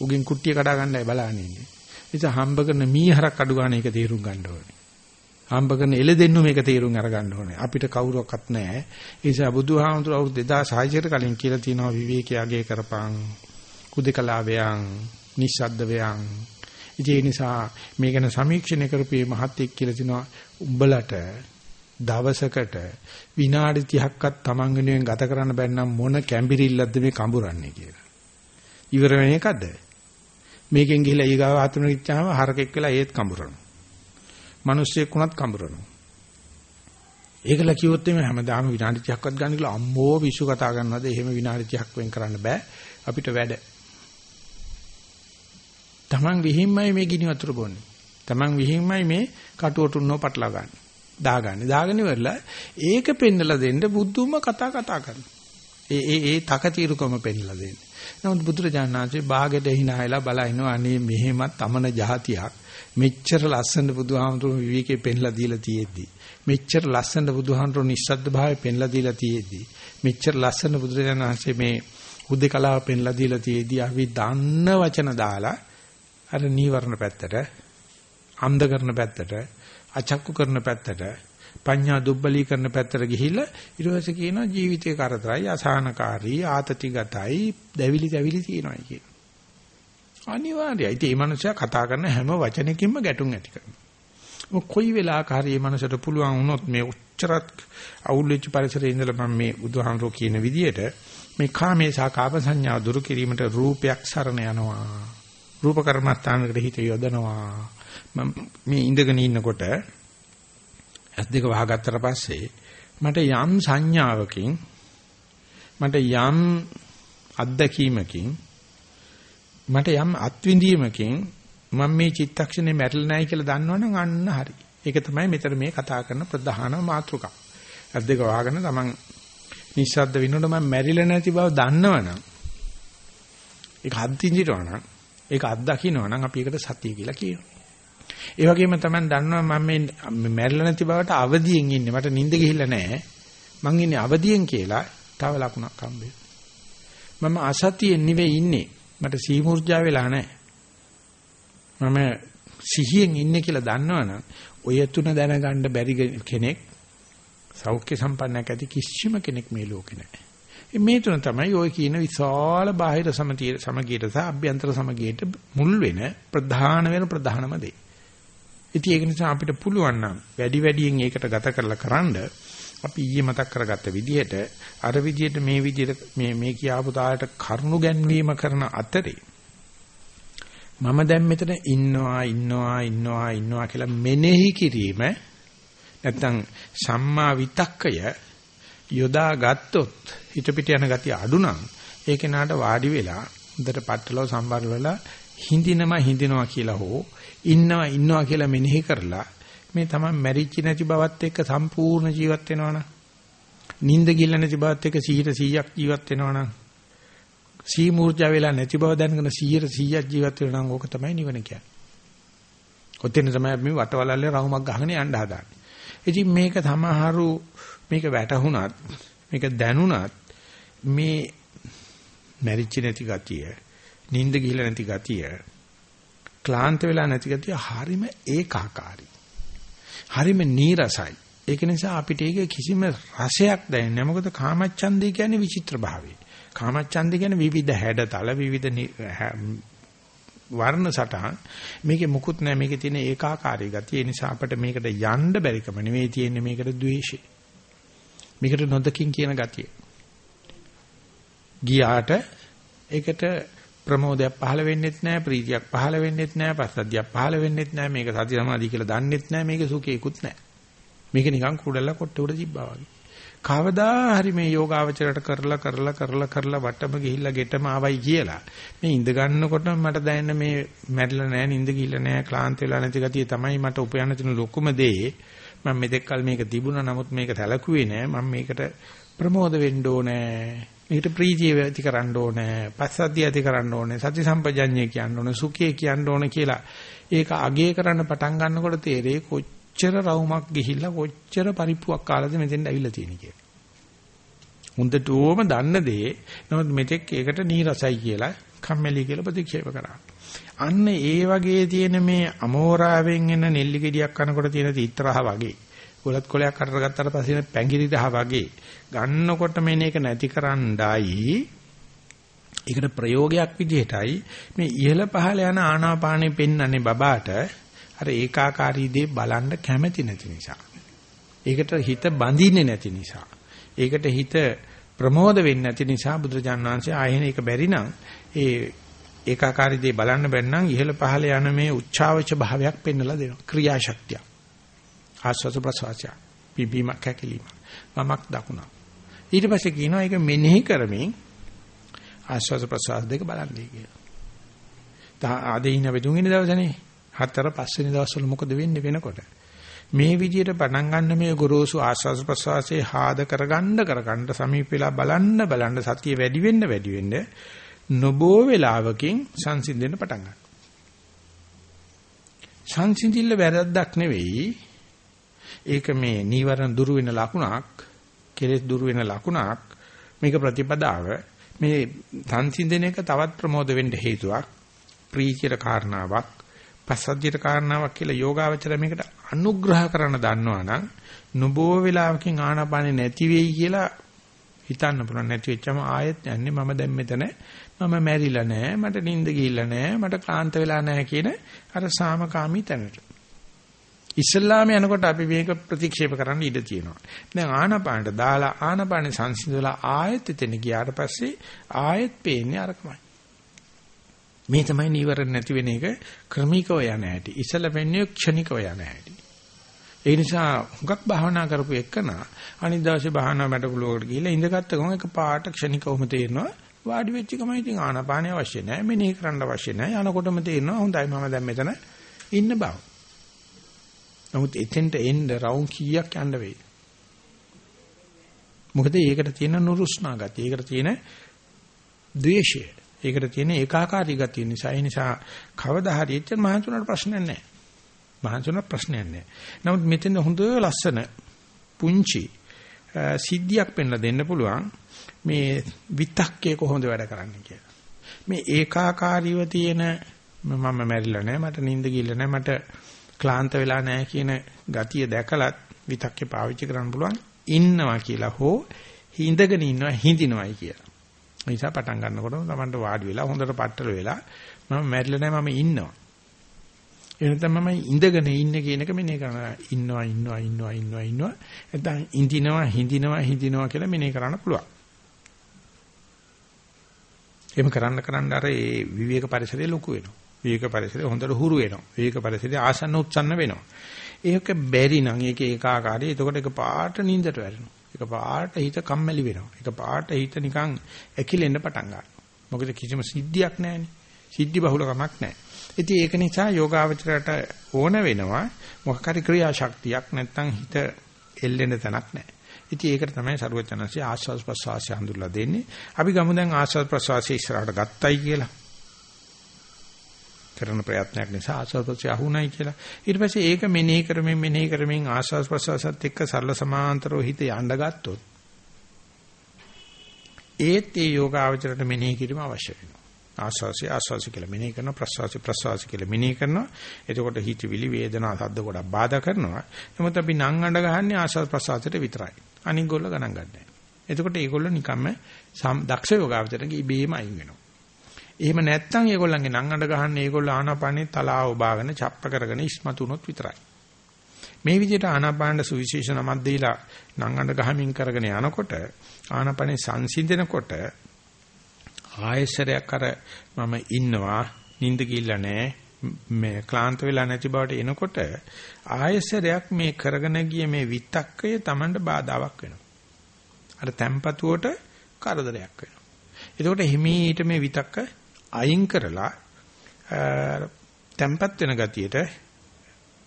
උගෙන් කුට්ටිය කඩා ගන්නයි බලන්නේ ඉන්නේ. ඉතින් හම්බ කරන මීහරක් අඩු ගන්න එක තේරුම් ගන්න ඕනේ. හම්බ කරන එළ දෙන්නු මේක තේරුම් අරගන්න ඕනේ. අපිට කවුරක්වත් නැහැ. ඒ නිසා බුදුහාමුදුරුවෝ අවුරුදු 2600 කට කලින් කියලා තියෙනවා විවේකයගේ කරපං කුදකලාවයන් නිස්සද්දවයන්. ඒ නිසා මේ ගැන සමීක්ෂණය කරපු මහත්යෙක් කියලා තිනවා උඹලට දවසකට විනාඩි 30ක්වත් Taman වෙනුවෙන් ගත කරන්න බැන්නම් මොන කැම්බිරිල්ලක්ද මේ කඹරන්නේ කියලා. ඉවර වෙන එකද? මේකෙන් ගිහිලා ඊගාව හතුන ඉච්චාම හරකෙක් වෙලා ඒත් කඹරනවා. මිනිස්සෙක් වුණත් කඹරනවා. ඒකල කිව්වොත් එimhe හැමදාම විනාඩි 30ක්වත් ගන්න කියලා අම්මෝ විශ්ු කතා කරනවාද එහෙම විනාඩි 30ක් වෙන් කරන්න බෑ අපිට වැඩ. Taman විහිම්මයි මේ ගිනි වතුර බොන්නේ. Taman විහිම්මයි මේ කටුවටුන්නෝ පටලා ගන්න. දාගන්නේ. දාගෙන ඉවරලා ඒක පෙන්නලා දෙන්න බුදුම කතා කතා කරනවා. ඒ ඒ ඒ තකතිරුකම පෙන්නලා දෙන්නේ. නමුත් බුදුරජාණන් වහන්සේ ਬਾගෙට හිනායලා බලනවා අනේ මෙහෙමත් අමන જાතියක්. මෙච්චර ලස්සන බුදුහාමුදුරුවෝ විවේකේ පෙන්ලා දීලා තියෙද්දි. මෙච්චර ලස්සන බුදුහාමුදුරුවෝ නිස්සද්ද භාවය පෙන්ලා දීලා තියෙද්දි. මෙච්චර ලස්සන බුදුරජාණන් වහන්සේ මේ උද්දකලාව පෙන්ලා දීලා තියෙද්දි අපි දන්න වචන දාලා අර නීවරණ පැත්තට අන්ධ කරන පැත්තට අචක්කු කරන පැත්තට පඤ්ඤා දුබ්බලී කරන පැත්තට ගිහිල්ලා ඊට පස්සේ කියනවා ජීවිතේ කරදරයි අසහනකාරී ආතතිගතයි දැවිලි දැවිලි තියෙනවායි කියන. අනිවාර්යයි. ඉතින් මේ මනුස්සයා කතා කරන හැම වචනකින්ම ගැටුම් ඇති කරනවා. කොයි වෙලාවක හරි මේ මනුස්සයට පුළුවන් වුණොත් මේ උච්චරත් අවුල් වෙච්ච පරිසරයේ ඉඳලා මම මේ බුදුහාමරෝ කියන විදිහට මේ කාමේ සහ කාම සංඥා දුරු කිරීමට රූපයක් සරණ යනවා. රූප කර්මස්ථානකට හිත යොදනවා. මම මේ ඉඳගෙන ඉන්නකොට ඇස් දෙක වහගත්තට පස්සේ මට යම් සංඥාවකින් මට යම් අත්දැකීමකින් මට යම් අත්විඳීමකින් මම මේ චිත්තක්ෂණේ මැරෙලා නැහැ කියලා දන්නවනම් අන්න හරි. ඒක තමයි මෙතන මේ කතා කරන ප්‍රධාන මාතෘකාව. ඇස් දෙක වහගෙන තමන් නිස්සද්ද වෙනකොට මම මැරිලා නැති බව දන්නවනම් ඒක අත්විඳිනවනම් ඒක අත්දකින්නවනම් අපි ඒකට සතිය කියලා කියනවා. ඒ වගේම තමයි දන්නවා මම මේ මැරිලා නැති බවට අවදියෙන් ඉන්නේ. මට නිින්ද ගිහිල්ලා නැහැ. මං ඉන්නේ අවදියෙන් කියලා තව ලකුණක් හම්බෙයි. මම අසතියෙන් නෙවෙයි ඉන්නේ. මට සීමුර්ජා වෙලා නැහැ. මම සිහියෙන් ඉන්නේ කියලා දන්නවනම් ඔය තුන දැනගන්න බැරි කෙනෙක් සෞඛ්‍ය සම්පන්නක ඇති කිසිම කෙනෙක් මේ ලෝකේ නැහැ. මේ තුන තමයි ඔය කියන විශාල බාහිර සමතිය සමගියට සහ අභ්‍යන්තර සමගියට මුල් වෙන ප්‍රධාන වෙන ප්‍රධානම දේ. ඉතින් ඒක නිසා අපිට පුළුවන් නම් වැඩි වැඩියෙන් ඒකට ගත කරලා කරන්ඩ අපි ඊයේ මතක් කරගත්ත විදිහට අර විදිහට මේ විදිහට මේ මේ කියාපු තාලට කරුණු ගැන්වීම කරන අතරේ මම දැන් මෙතන ඉන්නවා ඉන්නවා ඉන්නවා ඉන්නවා කියලා මෙනෙහි කිරීම නැත්තම් සම්මා විතක්කය යොදා ගත්තොත් හිත පිට යන ගතිය අඩු නම් ඒ කෙනාට වාඩි වෙලා හොඳට පట్టලව සම්බර වෙලා හිඳිනම හිඳිනවා කියලා හෝ ඉන්නවා ඉන්නවා කියලා මෙනෙහි කරලා මේ තමයි මැරිච්ච නැති බවත් එක්ක සම්පූර්ණ ජීවත් වෙනවනම් නිින්ද ගිල්ල නැති බවත් එක්ක 100%ක් ජීවත් වෙනවනම් සී මූර්ජා වෙලා නැති බව දැනගෙන 100%ක් ජීවත් වෙනවා නම් ඕක තමයි නිවන කියන්නේ. ඔතෙන් තමයි මේ වටවලල්ලේ රවුමක් ගහගෙන යන්න හදාන්නේ. ඉතින් මේක සමහරු මේක වැටහුණත් මේක දැනුණත් මේ මැරිච්ච නැති ගතිය, නිින්ද ගිහිල්ලා නැති ගතිය, ක්ලාන්ත වෙලා නැති ගතිය හරිම ඒකාකාරයි. හරිම නීරසයි. ඒක නිසා අපිට ඒක කිසිම රසයක් දැනෙන්නේ නැහැ. මොකද කාමච්ඡන්දේ කියන්නේ විචිත්‍ර භාවය. කාමච්ඡන්දේ කියන්නේ විවිධ හැඩතල විවිධ වර්ණ සටහන් මේකේ මුකුත් නැහැ මේකේ තියෙන ඒකාකාරී ගතිය ඒ නිසා අපිට මේකට යන්න බැරිකම නෙවෙයි තියෙන්නේ මේකට ද්වේෂය මේකට නොදකින් කියන ගතිය ගියාට ඒකට ප්‍රමෝදයක් පහළ වෙන්නෙත් නැහැ ප්‍රීතියක් පහළ වෙන්නෙත් නැහැ පස්සද්ධියක් පහළ වෙන්නෙත් නැහැ මේක සති සමාධි කියලා දන්නෙත් නැහැ මේක සුඛේකුත් නැහැ මේක නිකන් කුඩල්ලා කොට්ට උඩ තිබ්බා වගේ. කවදා හරි මේ යෝගාවචරයට කරලා කරලා කරලා කරලා වටම ගිහිල්ලා ගෙටම ආවයි කියලා මේ ඉඳ ගන්නකොට මට දැනෙන මේ මැරිලා නැහැ නිින්ද ගිහිල්ලා නැහැ ක්ලාන්ත වෙලා නැති ගතිය තමයි මට උපයන්න තියෙන ලොකුම දේ. මම මෙතෙක් කල මේක තිබුණා නමුත් මේක සැලකුවේ නැහැ මම මේකට ප්‍රමෝද වෙන්න ඕනේ. මේකට ප්‍රීතිය ඇති කරන්න ඕනේ පස්සද්ධිය ඇති කරන්න ඕනේ සති සම්පජඤ්ඤය කියන්න ඕනේ සුඛය කියන්න ඕනේ කියලා ඒක අගය කරන්න පටන් ගන්නකොට තේරෙයි කොච්චර රවුමක් ගිහිල්ලා කොච්චර පරිප්පුවක් කාලද මෙතෙන්ට ඇවිල්ලා තියෙන කියලා. හොඳටම දන්න දේ නමුත් මෙතෙක් ඒකට නීරසයි කියලා කම්මැලි කියලා ප්‍රතික්ෂේප කරා. අන්න ඒ වගේ තියෙන මේ අමෝරාවෙන් එන නෙල්ලි ගෙඩියක් කනකොට තියෙන තීත්‍රහ වගේ ගොලත් කොලයක් අතර ගත්තාට පස්සේ පැංගිරි දහ වගේ ගන්නකොට මේන එක නැතිකරණ්ඩයි ඒකට ප්‍රයෝගයක් විදිහටයි මේ ඉහළ පහළ යන ආනාපානෙ පෙන්වන්නේ බබාට අර ඒකාකාරී දේ බලන්න කැමති නැති නිසා. ඒකට හිත බඳින්නේ නැති නිසා. ඒකට හිත ප්‍රමෝද වෙන්නේ නැති නිසා බුදුරජාණන් වහන්සේ ආයෙන ඒක බැරි නම් ඒ ඒකාකාරී දේ බලන්න බැන්නම් ඉහළ පහළ යන මේ උච්චාවච භාවයක් පෙන්වලා දෙනවා. ක්‍රියාශක්තිය. ආස්වාද ප්‍රසවාසය. පිබීමක් හැකිලිම. මමක් දකුණක්. ඊට පස්සේ කියනවා ඒක මෙනෙහි කරමින් ආස්වාද ප්‍රසවාස දෙක බලන්නේ කියලා. ආදීන වෙදුන්ගෙන දවසනේ හතර පස්වෙනි දවස්වල මොකද වෙන්නේ වෙනකොට මේ විදිහට පටන් ගන්න මේ ගොරෝසු ආස්වාද ප්‍රසවාසයේ හාද කරගන්න කරගන්න සමීප වෙලා බලන්න බලන්න සතිය වැඩි වෙන්න වැඩි වෙන්න නොබෝ වේලාවකින් සංසිඳෙන්න පටන් ගන්නවා. සංසිඳිල්ල වැරද්දක් නෙවෙයි. ඒක මේ නීවරණ දුරු වෙන ලකුණක්, කෙලෙස් දුරු වෙන ලකුණක්. මේක ප්‍රතිපදාව. මේ සංසිඳන එක තවත් ප්‍රමෝද වෙන්න හේතුවක්. ප්‍රීතියට කාරණාවක්. පස්සද්ධියට කාරණාවක් කියලා යෝගාවචර මේකට අනුග්‍රහ කරන්න දන්නවා නම් නොබෝ වේලාවකින් ආනාපානෙ නැති වෙයි කියලා හිතන්න පුළුවන් නැති වෙච්චම ආයෙත් යන්නේ මම දැන් මෙතන මම මැරිලා නැහැ මට නිින්ද ගිහිල්ලා නැහැ මට ක්ලාන්ත වෙලා නැහැ කියන අර සාමකාමී තැනට ඉස්ලාම යනකොට අපි මේක ප්‍රතික්ෂේප කරන්න ඉඩ තියෙනවා. දැන් ආනාපානට දාලා ආනාපානෙ සංසිඳලා ආයෙත් එතන ගියාට පස්සේ ආයෙත් පේන්නේ අරකමයි. මේ තමයි නීවරණ නැති වෙන එක ක්‍රමිකව යන හැටි. ඉසල වෙන්නේ ක්ෂණිකව යන හැටි. ඒ නිසා හුඟක් භාවනා කරපු එකන අනිත් දවසේ භාවනා මඩකුලකට ගිහිල්ලා ඉඳගත්ත ගමන් එක පාට ක්ෂණිකවම තේරෙනවා. වාඩි වෙච්ච ගමන් ඉතින් ආනාපානය අවශ්‍ය නැහැ. මෙනෙහි කරන්න අවශ්‍ය නැහැ. යනකොටම තේරෙනවා හොඳයි මම දැන් මෙතන ඉන්න බව. නමුත් එතෙන්ට එන්න රවුම් කීයක් යන්න වෙයි. මොකද ඒකට තියෙන නුරුස්නා ගතිය, ඒකට තියෙන ද්වේෂය, ඒකට තියෙන ඒකාකාරී ගතිය නිසා ඒ නිසා කවදා හරි එච්චර මහන්සිුණාට ප්‍රශ්නයක් නැහැ. මහන්සිුණාට ප්‍රශ්නයක් නැහැ. නමුත් මෙතෙන් හොඳ ලස්සන පුංචි සිද්ධියක් පෙන්ලා දෙන්න පුළුවන්. මේ විතක්කේ කොහොමද වැඩ කරන්නේ කියලා. මේ ඒකාකාරීව තියෙන මම මැරිලා නැහැ මට නිින්ද ගිල්ල නැහැ මට ක්ලාන්ත වෙලා නැහැ කියන ගතිය දැකලත් විතක්කේ පාවිච්චි කරන්න පුළුවන් ඉන්නවා කියලා හෝ හිඳගෙන ඉන්නවා හිඳිනවයි කියලා. ඒ නිසා පටන් ගන්නකොටම Tamanට වාඩි වෙලා හොඳට පట్టල වෙලා මම මැරිලා නැහැ මම ඉන්නවා. එනතම මම ඉඳගෙන ඉන්නේ කියන එක මෙනේ කරනවා ඉන්නවා ඉන්නවා ඉන්නවා ඉන්නවා ඉන්නවා නැත්නම් ඉඳිනවා හිඳිනවා හිඳිනවා කියලා මෙනේ කරන්න පුළුවන්. එහෙම කරන්න කරන්න අර ඒ විවේක පරිසරය ලොකු වෙනවා. විවේක පරිසරය හොඳට හුරු වෙනවා. විවේක පරිසරය ආසන්න උත්සන්න වෙනවා. ඒක බැරි නම් ඒක ඒකාකාරී. එතකොට ඒක පාට නින්දට වැටෙනවා. ඒක පාට හිත කම්මැලි වෙනවා. ඒක පාට හිත නිකන් ඇකිලෙන්න පටන් ගන්නවා. මොකද කිසිම සිද්ධියක් නැහැනේ. සිද්ධි බහුලකමක් නැහැ. ඉතින් ඒක නිසා යෝගාවචරයට ඕන වෙනවා මොකක් හරි ක්‍රියාශක්තියක් නැත්තම් හිත එල්ලෙන්න තැනක් නැහැ. ඉතින් ඒකට තමයි සරුවචනන්සේ ආස්වාද ප්‍රසවාසය හඳුල්ලා දෙන්නේ. අපි ගමු දැන් ආස්වාද ප්‍රසවාසය ඉස්සරහට ගත්තයි කියලා. කරන ප්‍රයත්නයක් නිසා ආස්වාද ප්‍රසවාසය අහුණයි කියලා. ඊට පස්සේ ඒක මෙනෙහි කරමින් මෙනෙහි කරමින් ආස්වාද ප්‍රසවාසයත් එක්ක සරල සමාන්තරව හිත යන්න ගත්තොත් ඒත් ඒ යෝගාවචරයට මෙනෙහි කිරීම අවශ්‍ය වෙනවා. ආස්වාසි ආස්වාසි කියලා මෙනෙහි කරනවා ප්‍රස්වාසි ප්‍රස්වාසි කියලා මෙනෙහි කරනවා එතකොට හිතවිලි වේදනා සද්ද ගොඩක් බාධා කරනවා නමුත් අපි නම් අඬ ගහන්නේ ආස්වාද ප්‍රස්වාසයට විතරයි අනික් ගොල්ල ගණන් ගන්නෑ. එතකොට ඒගොල්ලෝ නිකම්ම දක්ෂ යෝගාවචරගේ ඉබේම අයින් වෙනවා. එහෙම නැත්නම් ඒගොල්ලන්ගේ නම් අඬ ගහන්නේ ඒගොල්ලෝ ආනාපානේ තලාව ඔබාගෙන ڇප්ප කරගෙන ඉස්මතු වුණොත් විතරයි. මේ විදිහට ආනාපාන සුවිශේෂ නමක් දීලා නම් අඬ ගහමින් කරගෙන යනකොට ආනාපානේ සංසිඳනකොට ආයෙසරයක් අර මම ඉන්නවා නිින්ද කිල්ල නැහැ මේ ක්ලාන්ත වෙලා නැති බවට එනකොට ආයෙසරයක් මේ කරගෙන ගිය මේ විතක්කය Tamanට බාධාවක් වෙනවා. අර තැම්පතුවට කරදරයක් වෙනවා. එතකොට හිමීට මේ විතක්ක අයින් කරලා තැම්පත් වෙන ගතියට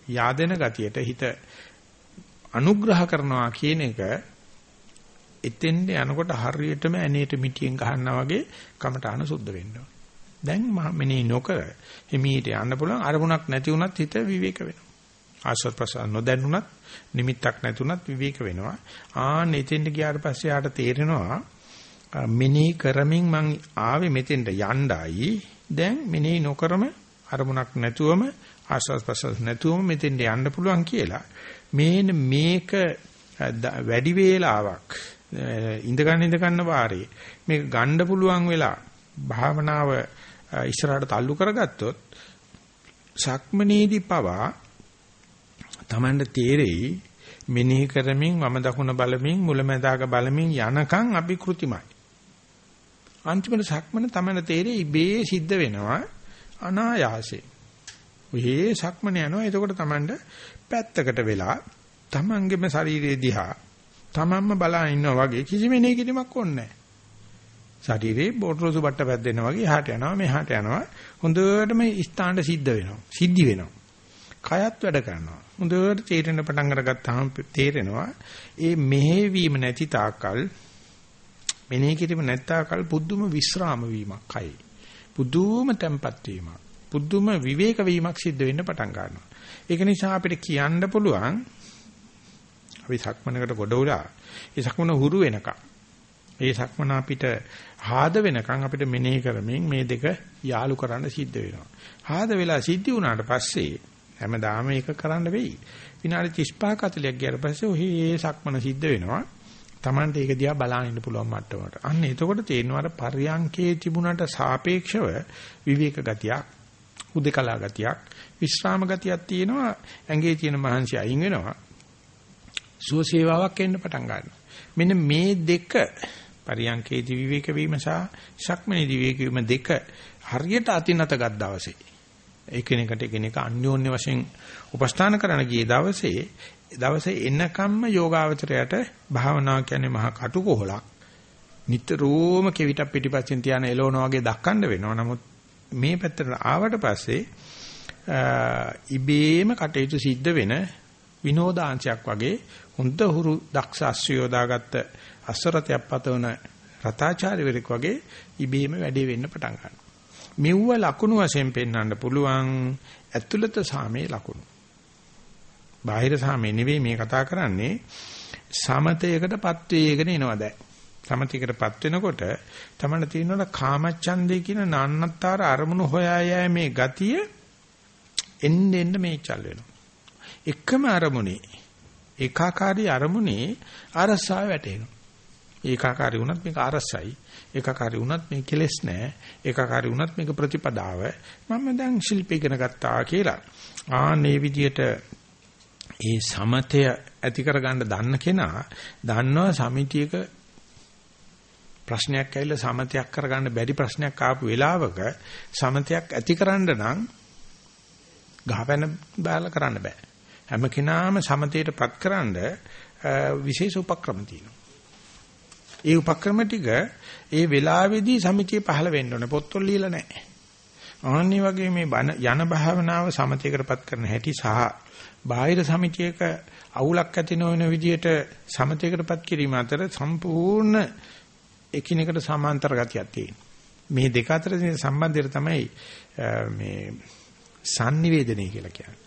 yaadena ගතියට හිත අනුග්‍රහ කරනවා කියන එක එතෙන්ද යනකොට හරියටම ඇනේට මිටියෙන් ගහන්නා වගේ කමටහන සුද්ධ වෙන්න දැන් මෙනේ නොකර හිමීට යන්න පුළුවන් අරමුණක් නැති වුණත් හිත විවේක වෙනවා. ආශ්‍රව ප්‍රසන්න නොදැන්නුණත් නිමිත්තක් නැතුණත් විවේක වෙනවා. ආන්න එතෙන්ට ගියාට පස්සේ ආට තේරෙනවා මෙනෙහි කරමින් මං ආවේ මෙතෙන්ට යණ්ඩායි. දැන් මෙනෙහි නොකරම අරමුණක් නැතුවම ආස්වාද ප්‍රසවාස නැතුවම මෙතෙන්ට යන්න පුළුවන් කියලා. මේන මේක වැඩි වේලාවක් ඉඳ ගන්න ඉඳ ගන්න වාරේ මේක ගන්න පුළුවන් වෙලා භාවනාව ඉස්සරහට තල්ලු කරගත්තොත් සක්මනේදී පවා Tamanට තේරෙයි මෙනෙහි කරමින් වම දකුණ බලමින් මුලැමැදාක බලමින් යනකම් අපි කෘතිමයි. අන්තිමට සක්මන තමයි තේරෙයි ඉබේ සිද්ධ වෙනවා අනායාසයෙන්. ඔහේ සක්මන යනවා එතකොට Tamanට පැත්තකට වෙලා Tamanගේම ශරීරයේ දිහා Tamanම බලා ඉන්නවා වගේ කිසිම නේකිරීමක් ඕනේ නැහැ. ශරීරේ බෝට්‍රෝසු බට්ට පැද්දෙනවා වගේ එහාට යනවා මෙහාට යනවා හොඳටම ස්ථාන සිද්ධ වෙනවා. සිද්ධි වෙනවා. කයත් වැඩ කරනවා. හොඳට තේරෙන පටන් අරගත්තාම තේරෙනවා ඒ මෙහෙවීම නැති තාක්කල් මෙනෙහි කිරීම නැත්තාකල් පුදුම විස්්‍රාම වීමක් කයි. පුදුම tempat වීමක්. පුදුම විවේක වීමක් සිද්ධ වෙන්න පටන් ගන්නවා. ඒක නිසා අපිට කියන්න පුළුවන් අපි සක්මනකට ගොඩ උලා ඒ සක්මන හුරු වෙනකම් ඒ සක්මන අපිට ආද වෙනකම් අපිට මෙනෙහි කරමින් මේ දෙක යාලු කරන්න සිද්ධ වෙනවා. ආද වෙලා සිද්ධ වුණාට පස්සේ හැමදාම මේක කරන්න වෙයි. විනාඩි 35 40ක් ගියාට පස්සේ ඔහි සක්මන සිද්ධ වෙනවා. Tamante ඒක දිහා බලන්න ඉන්න පුළුවන් මට්ටමකට. අන්න එතකොට තේරෙනවා අර පර්යංකේ තිබුණට සාපේක්ෂව විවේක ගතියක්, උදේකලා ගතියක්, විශ්‍රාම ගතියක් තියෙනවා. ඇඟේ තියෙන මහන්සිය අයින් වෙනවා. සුවසේවාවක් එන්න පටන් ගන්නවා. මෙන්න මේ දෙක පරියංකේදී විවේක වීම සහ ශක්මනේදී විවේක වීම දෙක හරියට අතිනත ගත් දවසේ එකිනෙකට එකිනෙක අන්‍යෝන්‍ය වශයෙන් උපස්ථාන කරන ගිය දවසේ දවසේ එන්නකම්ම යෝගාවචරයට භාවනාව කියන්නේ මහා කටුකොහලක්. නිතරම කෙවිත පිටිපස්සෙන් තියාන එළවන වගේ දක්කන්න වෙනවා. නමුත් මේ පැත්තට ආවට පස්සේ ඉබේම කටයුතු සිද්ධ වෙන විනෝදාංශයක් වගේ හොඳ හුරු දක්ෂ අස්සියෝදාගත්ත අසරතයක් පතවන රතාචාර්යවරයෙක් වගේ ඉබේම වැඩේ වෙන්න පටන් ගන්නවා. මෙව්ව ලකුණු වශයෙන් පෙන්වන්න පුළුවන් ඇතුළත සාමයේ ලකුණු. බාහිර සාමය නෙවෙයි මේ කතා කරන්නේ සමතයකටපත් වේගෙන එනවා දැන්. සමතයකටපත් වෙනකොට තමයි තියෙනවා කාමච්ඡන්දේ කියන නන්නත්තර අරමුණු හොයා යෑමේ ගතිය එන්න එන්න මේ චල් වෙනවා. එකම අරමුණේ ඒකාකාරී අරමුණේ අරසාව වැටෙනවා. ඒකාකාරී වුණත් මේක අරසයි. ඒකාකාරී වුණත් මේ කෙලෙස් නෑ. ඒකාකාරී වුණත් මේක ප්‍රතිපදාව. මම දැන් ශිල්ප ඉගෙන ගත්තා කියලා. ආන්නේ විදියට ඒ සමතය ඇති කරගන්න දන්න කෙනා දන්නවා සමිතියක ප්‍රශ්නයක් ඇවිල්ලා සමතයක් කරගන්න බැරි ප්‍රශ්නයක් ආපු වෙලාවක සමතයක් ඇතිකරන්න නම් ගහපැන බාල කරන්න බෑ. හැම කෙනාම සමතයටපත් කරන්න විශේෂ උපක්‍රම තියෙනවා. ඒ උපක්‍රම ටික ඒ වෙලාවේදී සමිතිය පහළ වෙන්න ඕනේ. පොත්වල ලියලා නැහැ. ආන්නේ වගේ මේ යන භාවනාව සමතයකටපත් කරන හැටි සහ බාහිර සමිතියක අවුලක් ඇති නොවන විදියට සමතයකටපත් කිරීම අතර සම්පූර්ණ එකිනෙකට සමාන්තර ගතියක් තියෙනවා. මේ දෙක අතර තියෙන සම්බන්ධය තමයි මේ sannivedanaya කියලා කියන්නේ.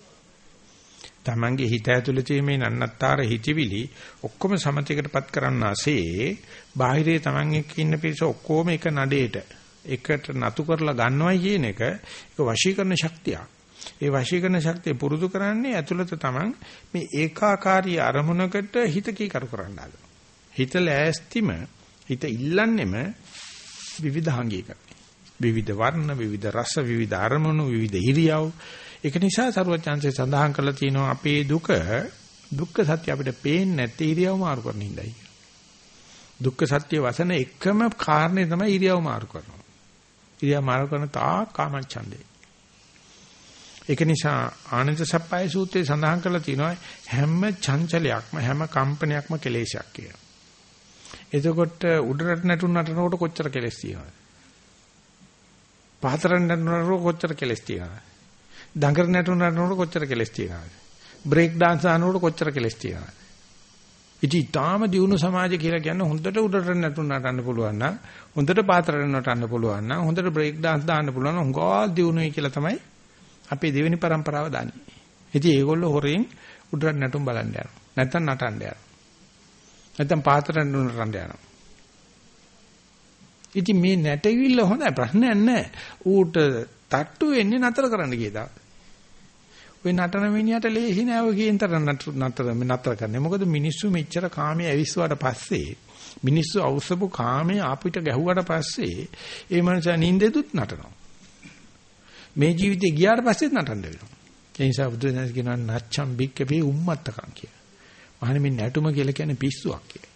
තමන්ගේ හිත ඇතුළේ තියෙන මේ නන්නත්තර හිතවිලි ඔක්කොම සමතයකටපත් කරන්නාසේ බාහිරේ තමන් එක්ක ඉන්න පිරිස ඔක්කොම එක නඩේට එකට නතු කරලා ගන්නවයි කියන එක ඒක වශීකරණ ශක්තියක්. ඒ වශීකරණ ශක්තිය පුරුදු කරන්නේ ඇතුළත තමන් මේ ඒකාකාරී අරමුණකට හිත කීකරු කරන්න හදනවා. හිත ලෑස්තිම හිත ඉල්ලන්නෙම විවිධාංගීකරණය. විවිධ වර්ණ, විවිධ රස, විවිධ අරමුණු, විවිධ ඉරියව්. ඒක නිසා සරුවචාන්සේ සඳහන් කරලා තියෙනවා අපේ දුක දුක්ඛ සත්‍ය අපිට පේන්නේ නැති ඉරියව් මාරු කරන හිඳයි. දුක්ඛ සත්‍ය වසන එකම කාරණේ තමයි ඉරියව් මාරු කරනවා. ඉරියා මාරු කරන තාක් කාමච්ඡන්දේ. ඒක නිසා ආනන්ද සප්පයි සූත්‍රයේ සඳහන් කරලා තියෙනවා හැම චංචලයක්ම හැම කම්පනයක්ම කෙලේශයක් කියලා. එතකොට උඩරට නැටුම් නටනකොට කොච්චර කෙලස් තියෙනවද? පහතරට නටනකොට කොච්චර කෙලස් තියෙනවද? දඟර නැටුම් නටනකොට කොච්චර කෙලස් තියෙනවද? බ්‍රේක් dance අහනකොට කොච්චර කෙලස් තියෙනවද? ඉතින් ඊටාම දියුණු සමාජය කියලා කියන්නේ හොඳට උඩට නැටුම් නටන්න පුළුවන් නම් හොඳට පාතරට නටන්න පුළුවන් නම් හොඳට බ්‍රේක් dance දාන්න පුළුවන් නම් හුඟා දියුණුයි කියලා තමයි අපේ දෙවෙනි પરම්පරාව දන්නේ. ඉතින් ඒගොල්ලෝ හොරෙන් උඩට නැටුම් බලන්න යනවා. නැත්තම් නටන්න යනවා. නැත්තම් පාතරට නටන්න යනවා. ඉතින් මේ නැටවිල්ල හොඳයි ප්‍රශ්නයක් නැහැ. ඌට තට්ටු වෙන්නේ නතර කරන්න කියනවා. ඔය නටන මිනිහට ලේසි නෑ ඔය කියන්තර නතර නතර කරන්නේ. මොකද මිනිස්සු මෙච්චර කාමයේ ඇවිස්සුවාට පස්සේ මිනිස්සු අවශ්‍යපු කාමයේ අපිට ගැහුවාට පස්සේ ඒ මනුස්සයා නින්දෙදුත් නටනවා. මේ ජීවිතේ ගියාට පස්සෙත් නටන්න වෙනවා. ඒ නිසා බුදුරජාණන් කියනවා නච්චම් බික්කේ උම්මත්තකම් කියලා. මහණෙනි මේ නැටුම කියලා කියන්නේ පිස්සුවක් කියලා.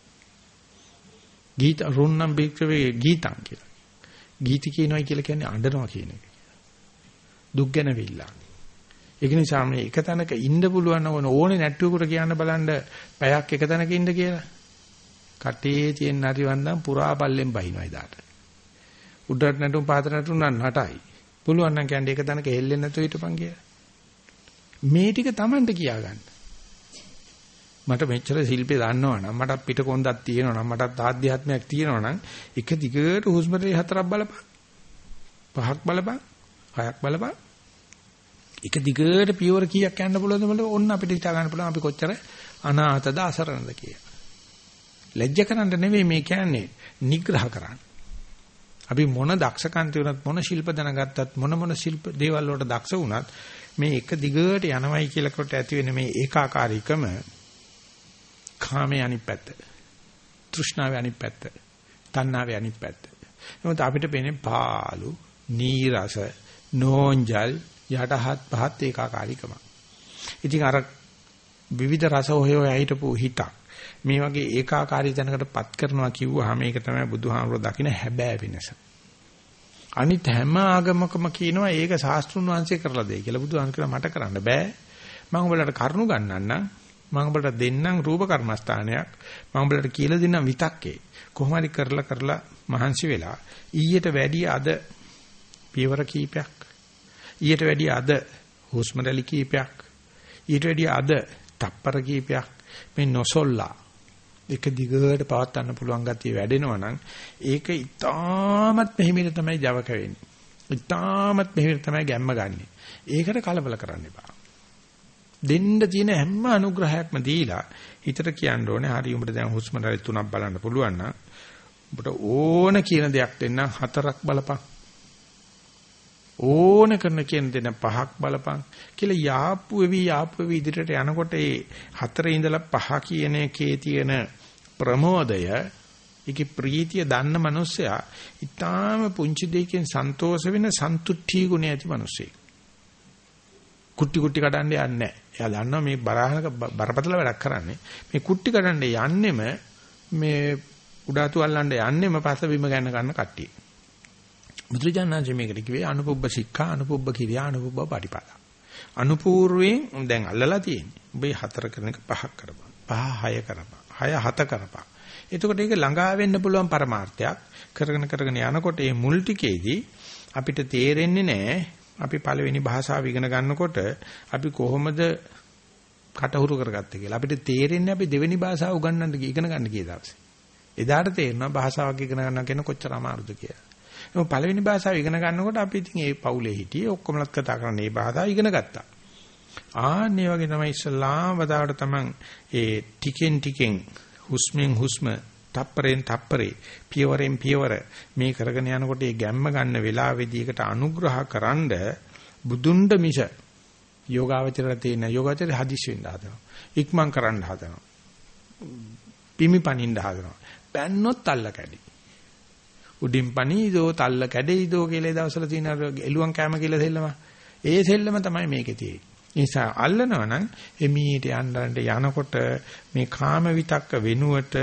ගීත රුන්නම් බික්කවේ ගීතං කියලා. ගීති කියනවායි කියලා කියන්නේ අඬනවා කියන එක. දුක් ගැනවිල්ලා. ඒක නිසා මේ එක තැනක ඉන්න පුළුවන් ඕන ඕනේ නැට්ටුවකට කියන්න බලන්න පැයක් එක තැනක ඉන්න කියලා. කටේ තියෙන හරිවන්දම් පුරා පල්ලෙන් බහිනවා ඉදාට. උඩට නැටුම් පාත නැටුම් නටයි. පුළුවන් නම් කියන්නේ ඒක තැනක හෙල්ලෙන්නේ නැතුව හිටපන් කියලා. මේ ටික Tamanට කියාගන්න. මට මෙච්චර ශිල්පේ දන්නවනම් මට පිට කොන්දක් තියෙනවනම් මට ආධ්‍යාත්මයක් තියෙනවනම් එක දිගට හුස්ම රටේ හතරක් බලපන්. පහක් බලපන්. හයක් බලපන්. එක දිගට පියවර කීයක් යන්න පුළුවන්ද බලන්න ඕන්න අපිට හිතා ගන්න පුළුවන් අපි කොච්චර අනාථද අසරණද කියලා. ලැජ්ජ කරන්න නෙවෙයි මේ කියන්නේ නිග්‍රහ කරන්න. අපි මොන දක්ෂකම් තියුණත් මොන ශිල්ප දැනගත්තත් මොන මොන ශිල්ප දේවල් වලට දක්ෂ වුණත් මේ එක දිගට යනවයි කියලා කොට ඇති වෙන මේ ඒකාකාරීකම කාමයේ අනිත් පැත්ත. තෘෂ්ණාවේ අනිත් පැත්ත. තණ්හාවේ අනිත් පැත්ත. එහෙනම් අපිට පේන්නේ පාළු, නීරස, නෝන්ජල්, යටහත් පහත් ඒකාකාරීකම. ඉතින් අර විවිධ රස හොය හොය හිටපු හිතක් මේ වගේ ඒකාකාරී තැනකටපත් කරනවා කිව්වහම මේක තමයි බුදුහාමුදුරුවෝ දකින හැබෑ වෙනස. අනිත් හැම ආගමකම කියනවා ඒක ශාස්ත්‍රුන් වහන්සේ කරලා දෙයි කියලා බුදුහාම කියලා මට කරන්න බෑ. මම උඹලට කරුණු ගන්නන්නම් මම උඹලට දෙන්නම් රූප කර්මස්ථානයක් මම උඹලට කියලා දෙන්නම් විතක්කේ. කොහොම හරි කරලා කරලා මහන්සි වෙලා ඊට වැඩිය අද පියවර කීපයක් ඊට වැඩිය අද හුස්ම රැලි කීපයක් ඊට වැඩිය අද තප්පර කීපයක් මේ නොසොල්ලා එක දිගට පවත්වන්න පුළුවන් ගතිය වැඩෙනවා නම් ඒක ඉතාමත් මෙහිමිට තමයි Java කවෙන්නේ. ඉතාමත් මෙහිමිට තමයි ගැම්ම ගන්නෙ. ඒකට කලබල කරන්න එපා. දෙන්න තියෙන හැම අනුග්‍රහයක්ම දීලා හිතට කියන්න ඕනේ හරි උඹට දැන් හුස්ම රැලි තුනක් බලන්න පුළුවන් නම් උඹට ඕන කියන දෙයක් දෙන්න හතරක් බලපන්. ඕන කරන කියන දෙන පහක් බලපන් කියලා යාප්පු වෙවි යාප්පු වෙවි ඉදිරියට යනකොට ඒ හතරේ ඉඳලා පහ කියන එකේ තියෙන ප්‍රමෝදය ඒකේ ප්‍රීතිය දන්න මනුස්සයා ඊටාම පුංචි දෙයකින් සන්තෝෂ වෙන සන්තුට්ටි ගුණ ඇති මිනිස්සෙක්. කුට්ටි කුට්ටි කඩන්න යන්නේ නැහැ. එයා දන්නවා මේ බරහනක බරපතල වැඩක් කරන්නේ. මේ කුට්ටි කඩන්න යන්නෙම මේ උඩාතු අල්ලන්න යන්නෙම පස බිම ගන්න ගන්න කට්ටිය. බුදුජානනාංශ මේකට කිව්වේ අනුපුබ්බ සික්ඛා අනුපුබ්බ කිරියා අනුපුබ්බ පටිපදා. අනුපූර්වයෙන් දැන් අල්ලලා තියෙන්නේ. ඔබේ හතර කරන එක පහක් කරපන්. පහ හය කරපන්. හය හත කරපන්. එතකොට ඒක ළඟා වෙන්න පුළුවන් පරමාර්ථයක්. කරගෙන කරගෙන යනකොට මේ මුල් ටිකේදී අපිට තේරෙන්නේ නැහැ අපි පළවෙනි භාෂාව ඉගෙන ගන්නකොට අපි කොහොමද කටහුරු කරගත්තේ කියලා. අපිට තේරෙන්නේ අපි දෙවෙනි භාෂාව උගන්වන්න ඉගෙන ගන්න කී දවසේ. එදාට තේරෙනවා භාෂාවක් ඉගෙන ගන්න කියන කොච්චර අමාරුද කියලා. නමුත් පළවෙනි භාෂාව ඉගෙන ගන්නකොට අපි ඉතින් ඒ පවුලේ හිටියේ ඔක්කොමලත් කතා කරන්නේ මේ භාෂාව ඉගෙන ගත්තා. ආන්නේ වගේ තමයි ඉස්ලාම වදාවට තමන් ඒ ටිකෙන් ටිකෙන් හුස්මෙන් හුස්ම තප්පරෙන් තප්පරේ පියවරෙන් පියවර මේ කරගෙන යනකොට ඒ ගැම්ම ගන්න වෙලාවේදී එකට අනුග්‍රහ කරන්ඩ බුදුන්ඩ මිස යෝගාවචරය තියෙන යෝගාචරය හදිස් වෙන්න හදනවා. ඉක්මන් කරන්න හදනවා. පිමි පනින්න හදනවා. පැන්නොත් අල්ල කැඩි. උඩින් පනීදෝ තල්ල කැඩෙයිදෝ කියලා දවසල තියෙන එළුවන් කැම කියලා සෙල්ලම. ඒ සෙල්ලම තමයි මේකේ තියෙන්නේ. නිසා අල්ලනවා නම් එමීට යන්නට යනකොට මේ කාම විතක්ක වෙනුවට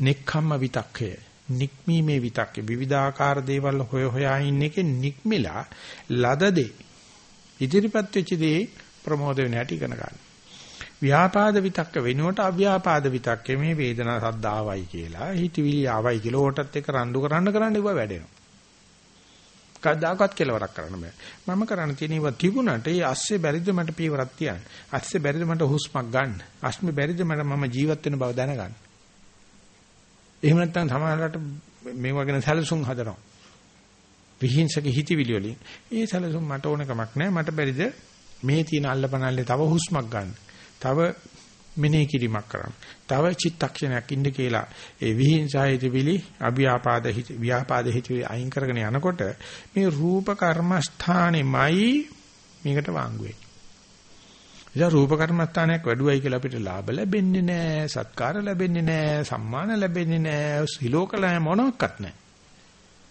නෙක්ඛම්ම විතක්කය නික්මීමේ විතක්කේ විවිධාකාර දේවල් හොය හොයා ඉන්න එකේ නික්මිලා ලද දේ ඉදිරිපත් වෙච්ච දේ ප්‍රමෝද වෙන හැටි ඉගෙන ගන්න. ව්‍යාපාද විතක්ක වෙනුවට අව්‍යාපාද විතක්කේ මේ වේදනා සද්ද ආවයි කියලා හිතවිලි ආවයි කියලා ඕටත් එක රණ්ඩු කරන්න කරන්න ඉව වැඩෙනවා. කවදාකවත් කෙලවරක් කරන්න බෑ. මම කරන්න තියෙන ඒවා තිබුණාට ඒ ඇස්සේ බැරිද මට පීවරක් තියන්න. ඇස්සේ බැරිද මට හුස්මක් ගන්න. අස්මේ බැරිද මට මම ජීවත් වෙන බව දැනගන්න. එහෙම නැත්නම් සමහරවිට මේ වගේ සැලසුම් හදනවා. විහිංසක හිතවිලි වලින් ඒ සැලසුම් මට ඕන කමක් නැහැ. මට බැරිද මේ තියෙන අල්ලපනල්ලේ තව හුස්මක් ගන්න. තව මෙනෙහි කිරීමක් කරන්න. තව චිත්තක්ෂණයක් ඉන්න කියලා ඒ විහිංසායිතවිලි අභ්‍යාපාද හිත ව්‍යාපාද හිතවිලි අයින් කරගෙන යනකොට මේ රූප කර්මස්ථානෙමයි මේකට වාංගු වෙන්නේ. ඉතින් රූප කර්මස්ථානයක් වැඩුවයි කියලා අපිට ලාභ ලැබෙන්නේ නැහැ, සත්කාර ලැබෙන්නේ නැහැ, සම්මාන ලැබෙන්නේ නැහැ, සිලෝකල මොනවත් නැහැ.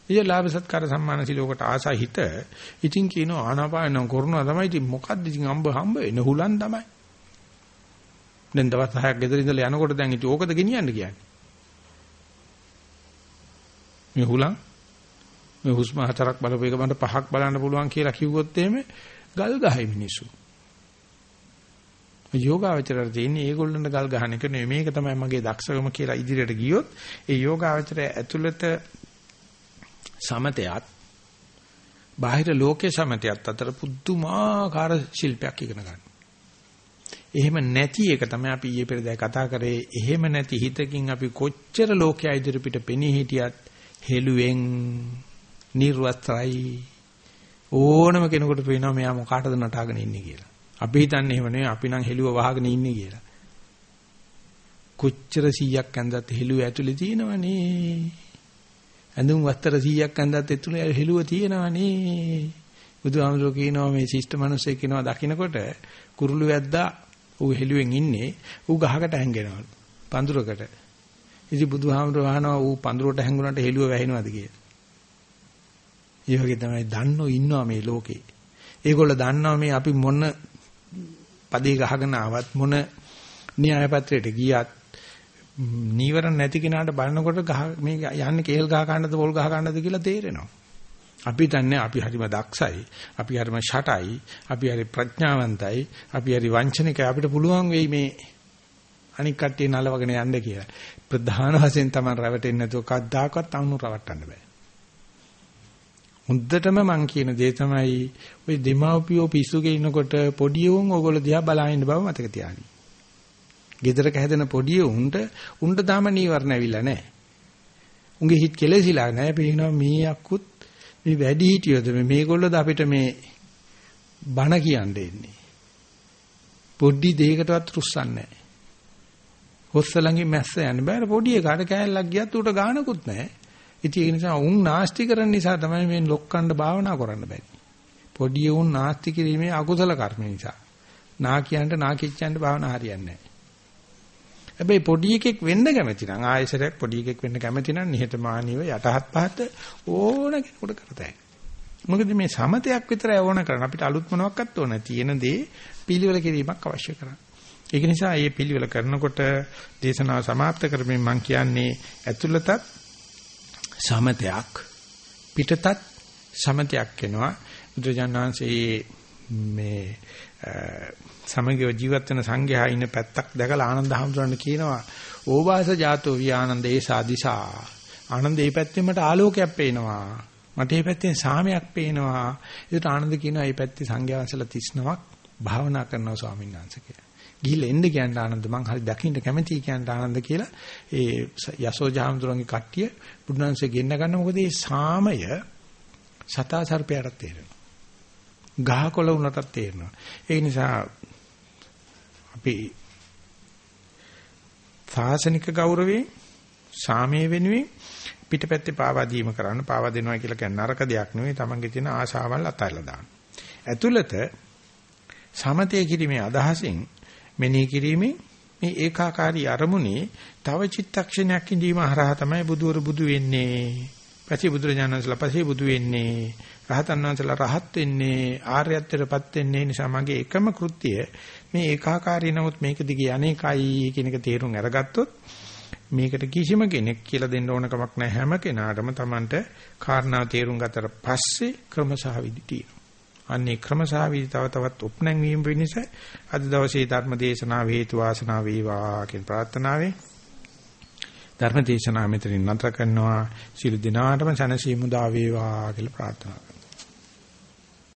ඉතින් ලාභ සත්කාර සම්මාන සිලෝකට ආසා හිත ඉතින් කියනවා ආනාපාන කරනවා තමයි ඉතින් මොකද්ද ඉතින් අම්බ හම්බ වෙන හුලන් තමයි. දැන් දවස් 6ක් ගෙදර ඉඳලා යනකොට දැන් ඉතින් ඕකද ගෙනියන්න කියන්නේ. මේ හුලං මේ හුස්ම හතරක් බලපු එක මට පහක් බලන්න පුළුවන් කියලා කිව්වොත් එහෙම ගල් ගහයි මිනිස්සු. යෝගාවචරයට තියෙන්නේ ඒගොල්ලන්ට ගල් ගහන එක නෙවෙයි මේක තමයි මගේ දක්ෂකම කියලා ඉදිරියට ගියොත් ඒ යෝගාවචරය ඇතුළත සමතයත් බාහිර ලෝකයේ සමතයත් අතර පුදුමාකාර ශිල්පයක් ඉගෙන ගන්න. එහෙම නැති එක තමයි අපි ඊයේ පෙරදා කතා කරේ. එහෙම නැති හිතකින් අපි කොච්චර ලෝකයේ ඉදිරිපිට පෙනී හිටියත් හෙළුවෙන් නිර්වස්ත්‍රයි ඕනම කෙනෙකුට පේනවා මෙයා මොකටද නටාගෙන ඉන්නේ කියලා. අපි හිතන්නේ එහෙම නෙවෙයි අපි නම් හෙළුව වහගෙන ඉන්නේ කියලා. කොච්චර 100ක් ඇඳත් හෙළුව ඇතුලේ තියෙනවනේ. ඇඳුම් වස්ත්‍ර 100ක් ඇඳත් ඇතුලේ හෙළුව තියෙනවනේ. බුදුහාමුදුරුවෝ කියනවා මේ ශිෂ්ට මිනිස්සෙක් කියනවා දකින්නකොට කුරුළු වැද්දා ඌ හෙළුවෙන් ඉන්නේ ඌ ගහකට හැංගෙනවලු පඳුරකට. ඉතින් බුදුහාමුදුරුවෝ අහනවා ඌ පඳුරට හැංගුණාට හෙළුව වැහෙනවද කියලා. ඒ වගේ තමයි දන්නෝ ඉන්නවා මේ ලෝකේ. ඒගොල්ලෝ දන්නවා මේ අපි මොන පදේ ගහගෙන ආවත් මොන න්‍යාය පත්‍රයට ගියත් නීවරණ නැති කෙනාට බලනකොට ගහ මේ යන්නේ කේල් ගහ ගන්නද පොල් ගහ ගන්නද කියලා තේරෙනවා. අපි දන්නේ අපි හරිම දක්ෂයි, අපි හරිම ෂටයි, අපි හරි ප්‍රඥාවන්තයි, අපි හරි වංචනිකයි අපිට පුළුවන් වෙයි මේ අනික් කට්ටිය නලවගෙන යන්න කියලා. ප්‍රධාන වශයෙන් තමයි රැවටෙන්නේ නැතුව කද්දාකවත් අනුර රවට්ටන්න බෑ. හොඳටම මං කියන දේ තමයි ওই දෙමාපියෝ පිස්සුගේ ඉනකොට පොඩි උන් ඕගොල්ලෝ දිහා බලාගෙන බව මතක තියාගන්න. ගෙදරක හැදෙන පොඩි උන්ට උන්ට තාම නීවරණ ඇවිල්ලා නැහැ. උන්ගේ හිත කෙලෙසිලා නැහැ. පේනවා මේ අක්කුත් මේ වැඩි හිටියොද මේගොල්ලෝද අපිට මේ බණ කියන්නේ ඉන්නේ. පොඩි දෙයකටවත් රුස්සන්නේ නැහැ. හොස්සලංගේ මැස්ස යන්න බෑ පොඩි එකාට කෑල්ලක් ගියත් උට ගානකුත් නැහැ. ඉතින් ඒ නිසා උන් නාස්ති කරන නිසා තමයි මේ ලොක්කණ්ඩ භාවනා කරන්න බැරි. පොඩි උන් නාස්ති කිරීමේ අකුසල කර්ම නිසා. නා කියන්න නා කිච්චන්න භාවනා හරියන්නේ නැහැ. හැබැයි පොඩි එකෙක් වෙන්න කැමති නම් ආයෙසරයක් පොඩි එකෙක් වෙන්න කැමති නම් නිහතමානීව යටහත් පහත් ඕන කෙනෙකුට කරතයි. මොකද මේ සමතයක් විතරයි ඕන කරන්නේ. අපිට අලුත් මොනවත් ඕන තියෙන දේ පිළිවෙල කිරීමක් අවශ්‍ය කරන්නේ. ඒක නිසා මේ පිළිවෙල කරනකොට දේශනාව સમાપ્ત කරමින් මම කියන්නේ ඇතුළතත් සමතයක් පිටතත් සමතයක් වෙනවා බුදුජානනාංශයේ මේ සමගිව ජීවත් වෙන සංඝයා ඉන්න පැත්තක් දැකලා ආනන්ද හැමතුරන් කියනවා ඕවාස ජාතෝ වී ආනන්ද ඒ සාදිසා. ආනන්ද මේ පැත්තෙන් මට ආලෝකයක් පේනවා. මට මේ පැත්තෙන් සාමයක් පේනවා. ඒකට ආනන්ද කියනවා මේ පැත්තේ සංඝයා වහන්සේලා 39ක් භාවනා කරනවා ස්වාමීන් වහන්සේ කියලා ගිහිල්ලා එන්න කියන්න ආනන්ද මං හරි දකින්න කැමතියි කියන්න ආනන්ද කියලා ඒ යසෝජාමතුරුන්ගේ කට්ටිය බුදුන්සේ ගෙන්න ගන්න. මොකද මේ සාමය සතා සර්පයාට තේරෙනවා. ගහකොළ උනටත් තේරෙනවා. ඒ නිසා අපි සාසනික ගෞරවයෙන් සාමයේ වෙනුවෙන් පිටපැත්තේ පාවා දීම කරන්න පාවා දෙනවා කියලා කියන්නේ නරක දෙයක් නෙවෙයි තමන්ගේ තියෙන ආශාවල් අතහැරලා දාන්න. ඇතුළත සමතය කිරීමේ අදහසින් මෙනෙහි කිරීමෙන් මේ ඒකාකාරී අරමුණේ තව චිත්තක්ෂණයක් ඉඳීම හරහා තමයි බුදුවර බුදු වෙන්නේ. පස්සේ බුදුරජාණන්සලා පස්සේ බුදු වෙන්නේ. රහතන් වහන්සේලා රහත් වෙන්නේ ආර්යත්වයටපත් වෙන්නේ නිසා මගේ එකම කෘත්‍යය මේ ඒකාකාරී නමුත් මේක දිගේ අනේකයි කියන එක තේරුම් අරගත්තොත් මේකට කිසිම කෙනෙක් කියලා දෙන්න ඕන කමක් නැහැ හැම කෙනාටම Tamanට කාරණා තේරුම් ගත්තට පස්සේ ක්‍රමසහ විදි තියෙනවා. අන්නේ ක්‍රමසහ විදි තව තවත් උපනැන් වීම වෙනස අද දවසේ ධර්ම දේශනාව හේතු වාසනා වේවා කියන ප්‍රාර්ථනාවෙන් ධර්ම දේශනාව මෙතනින් නතර කරනවා. සියලු දිනාටම සනසීමු දා වේවා කියලා ප්‍රාර්ථනා කරනවා.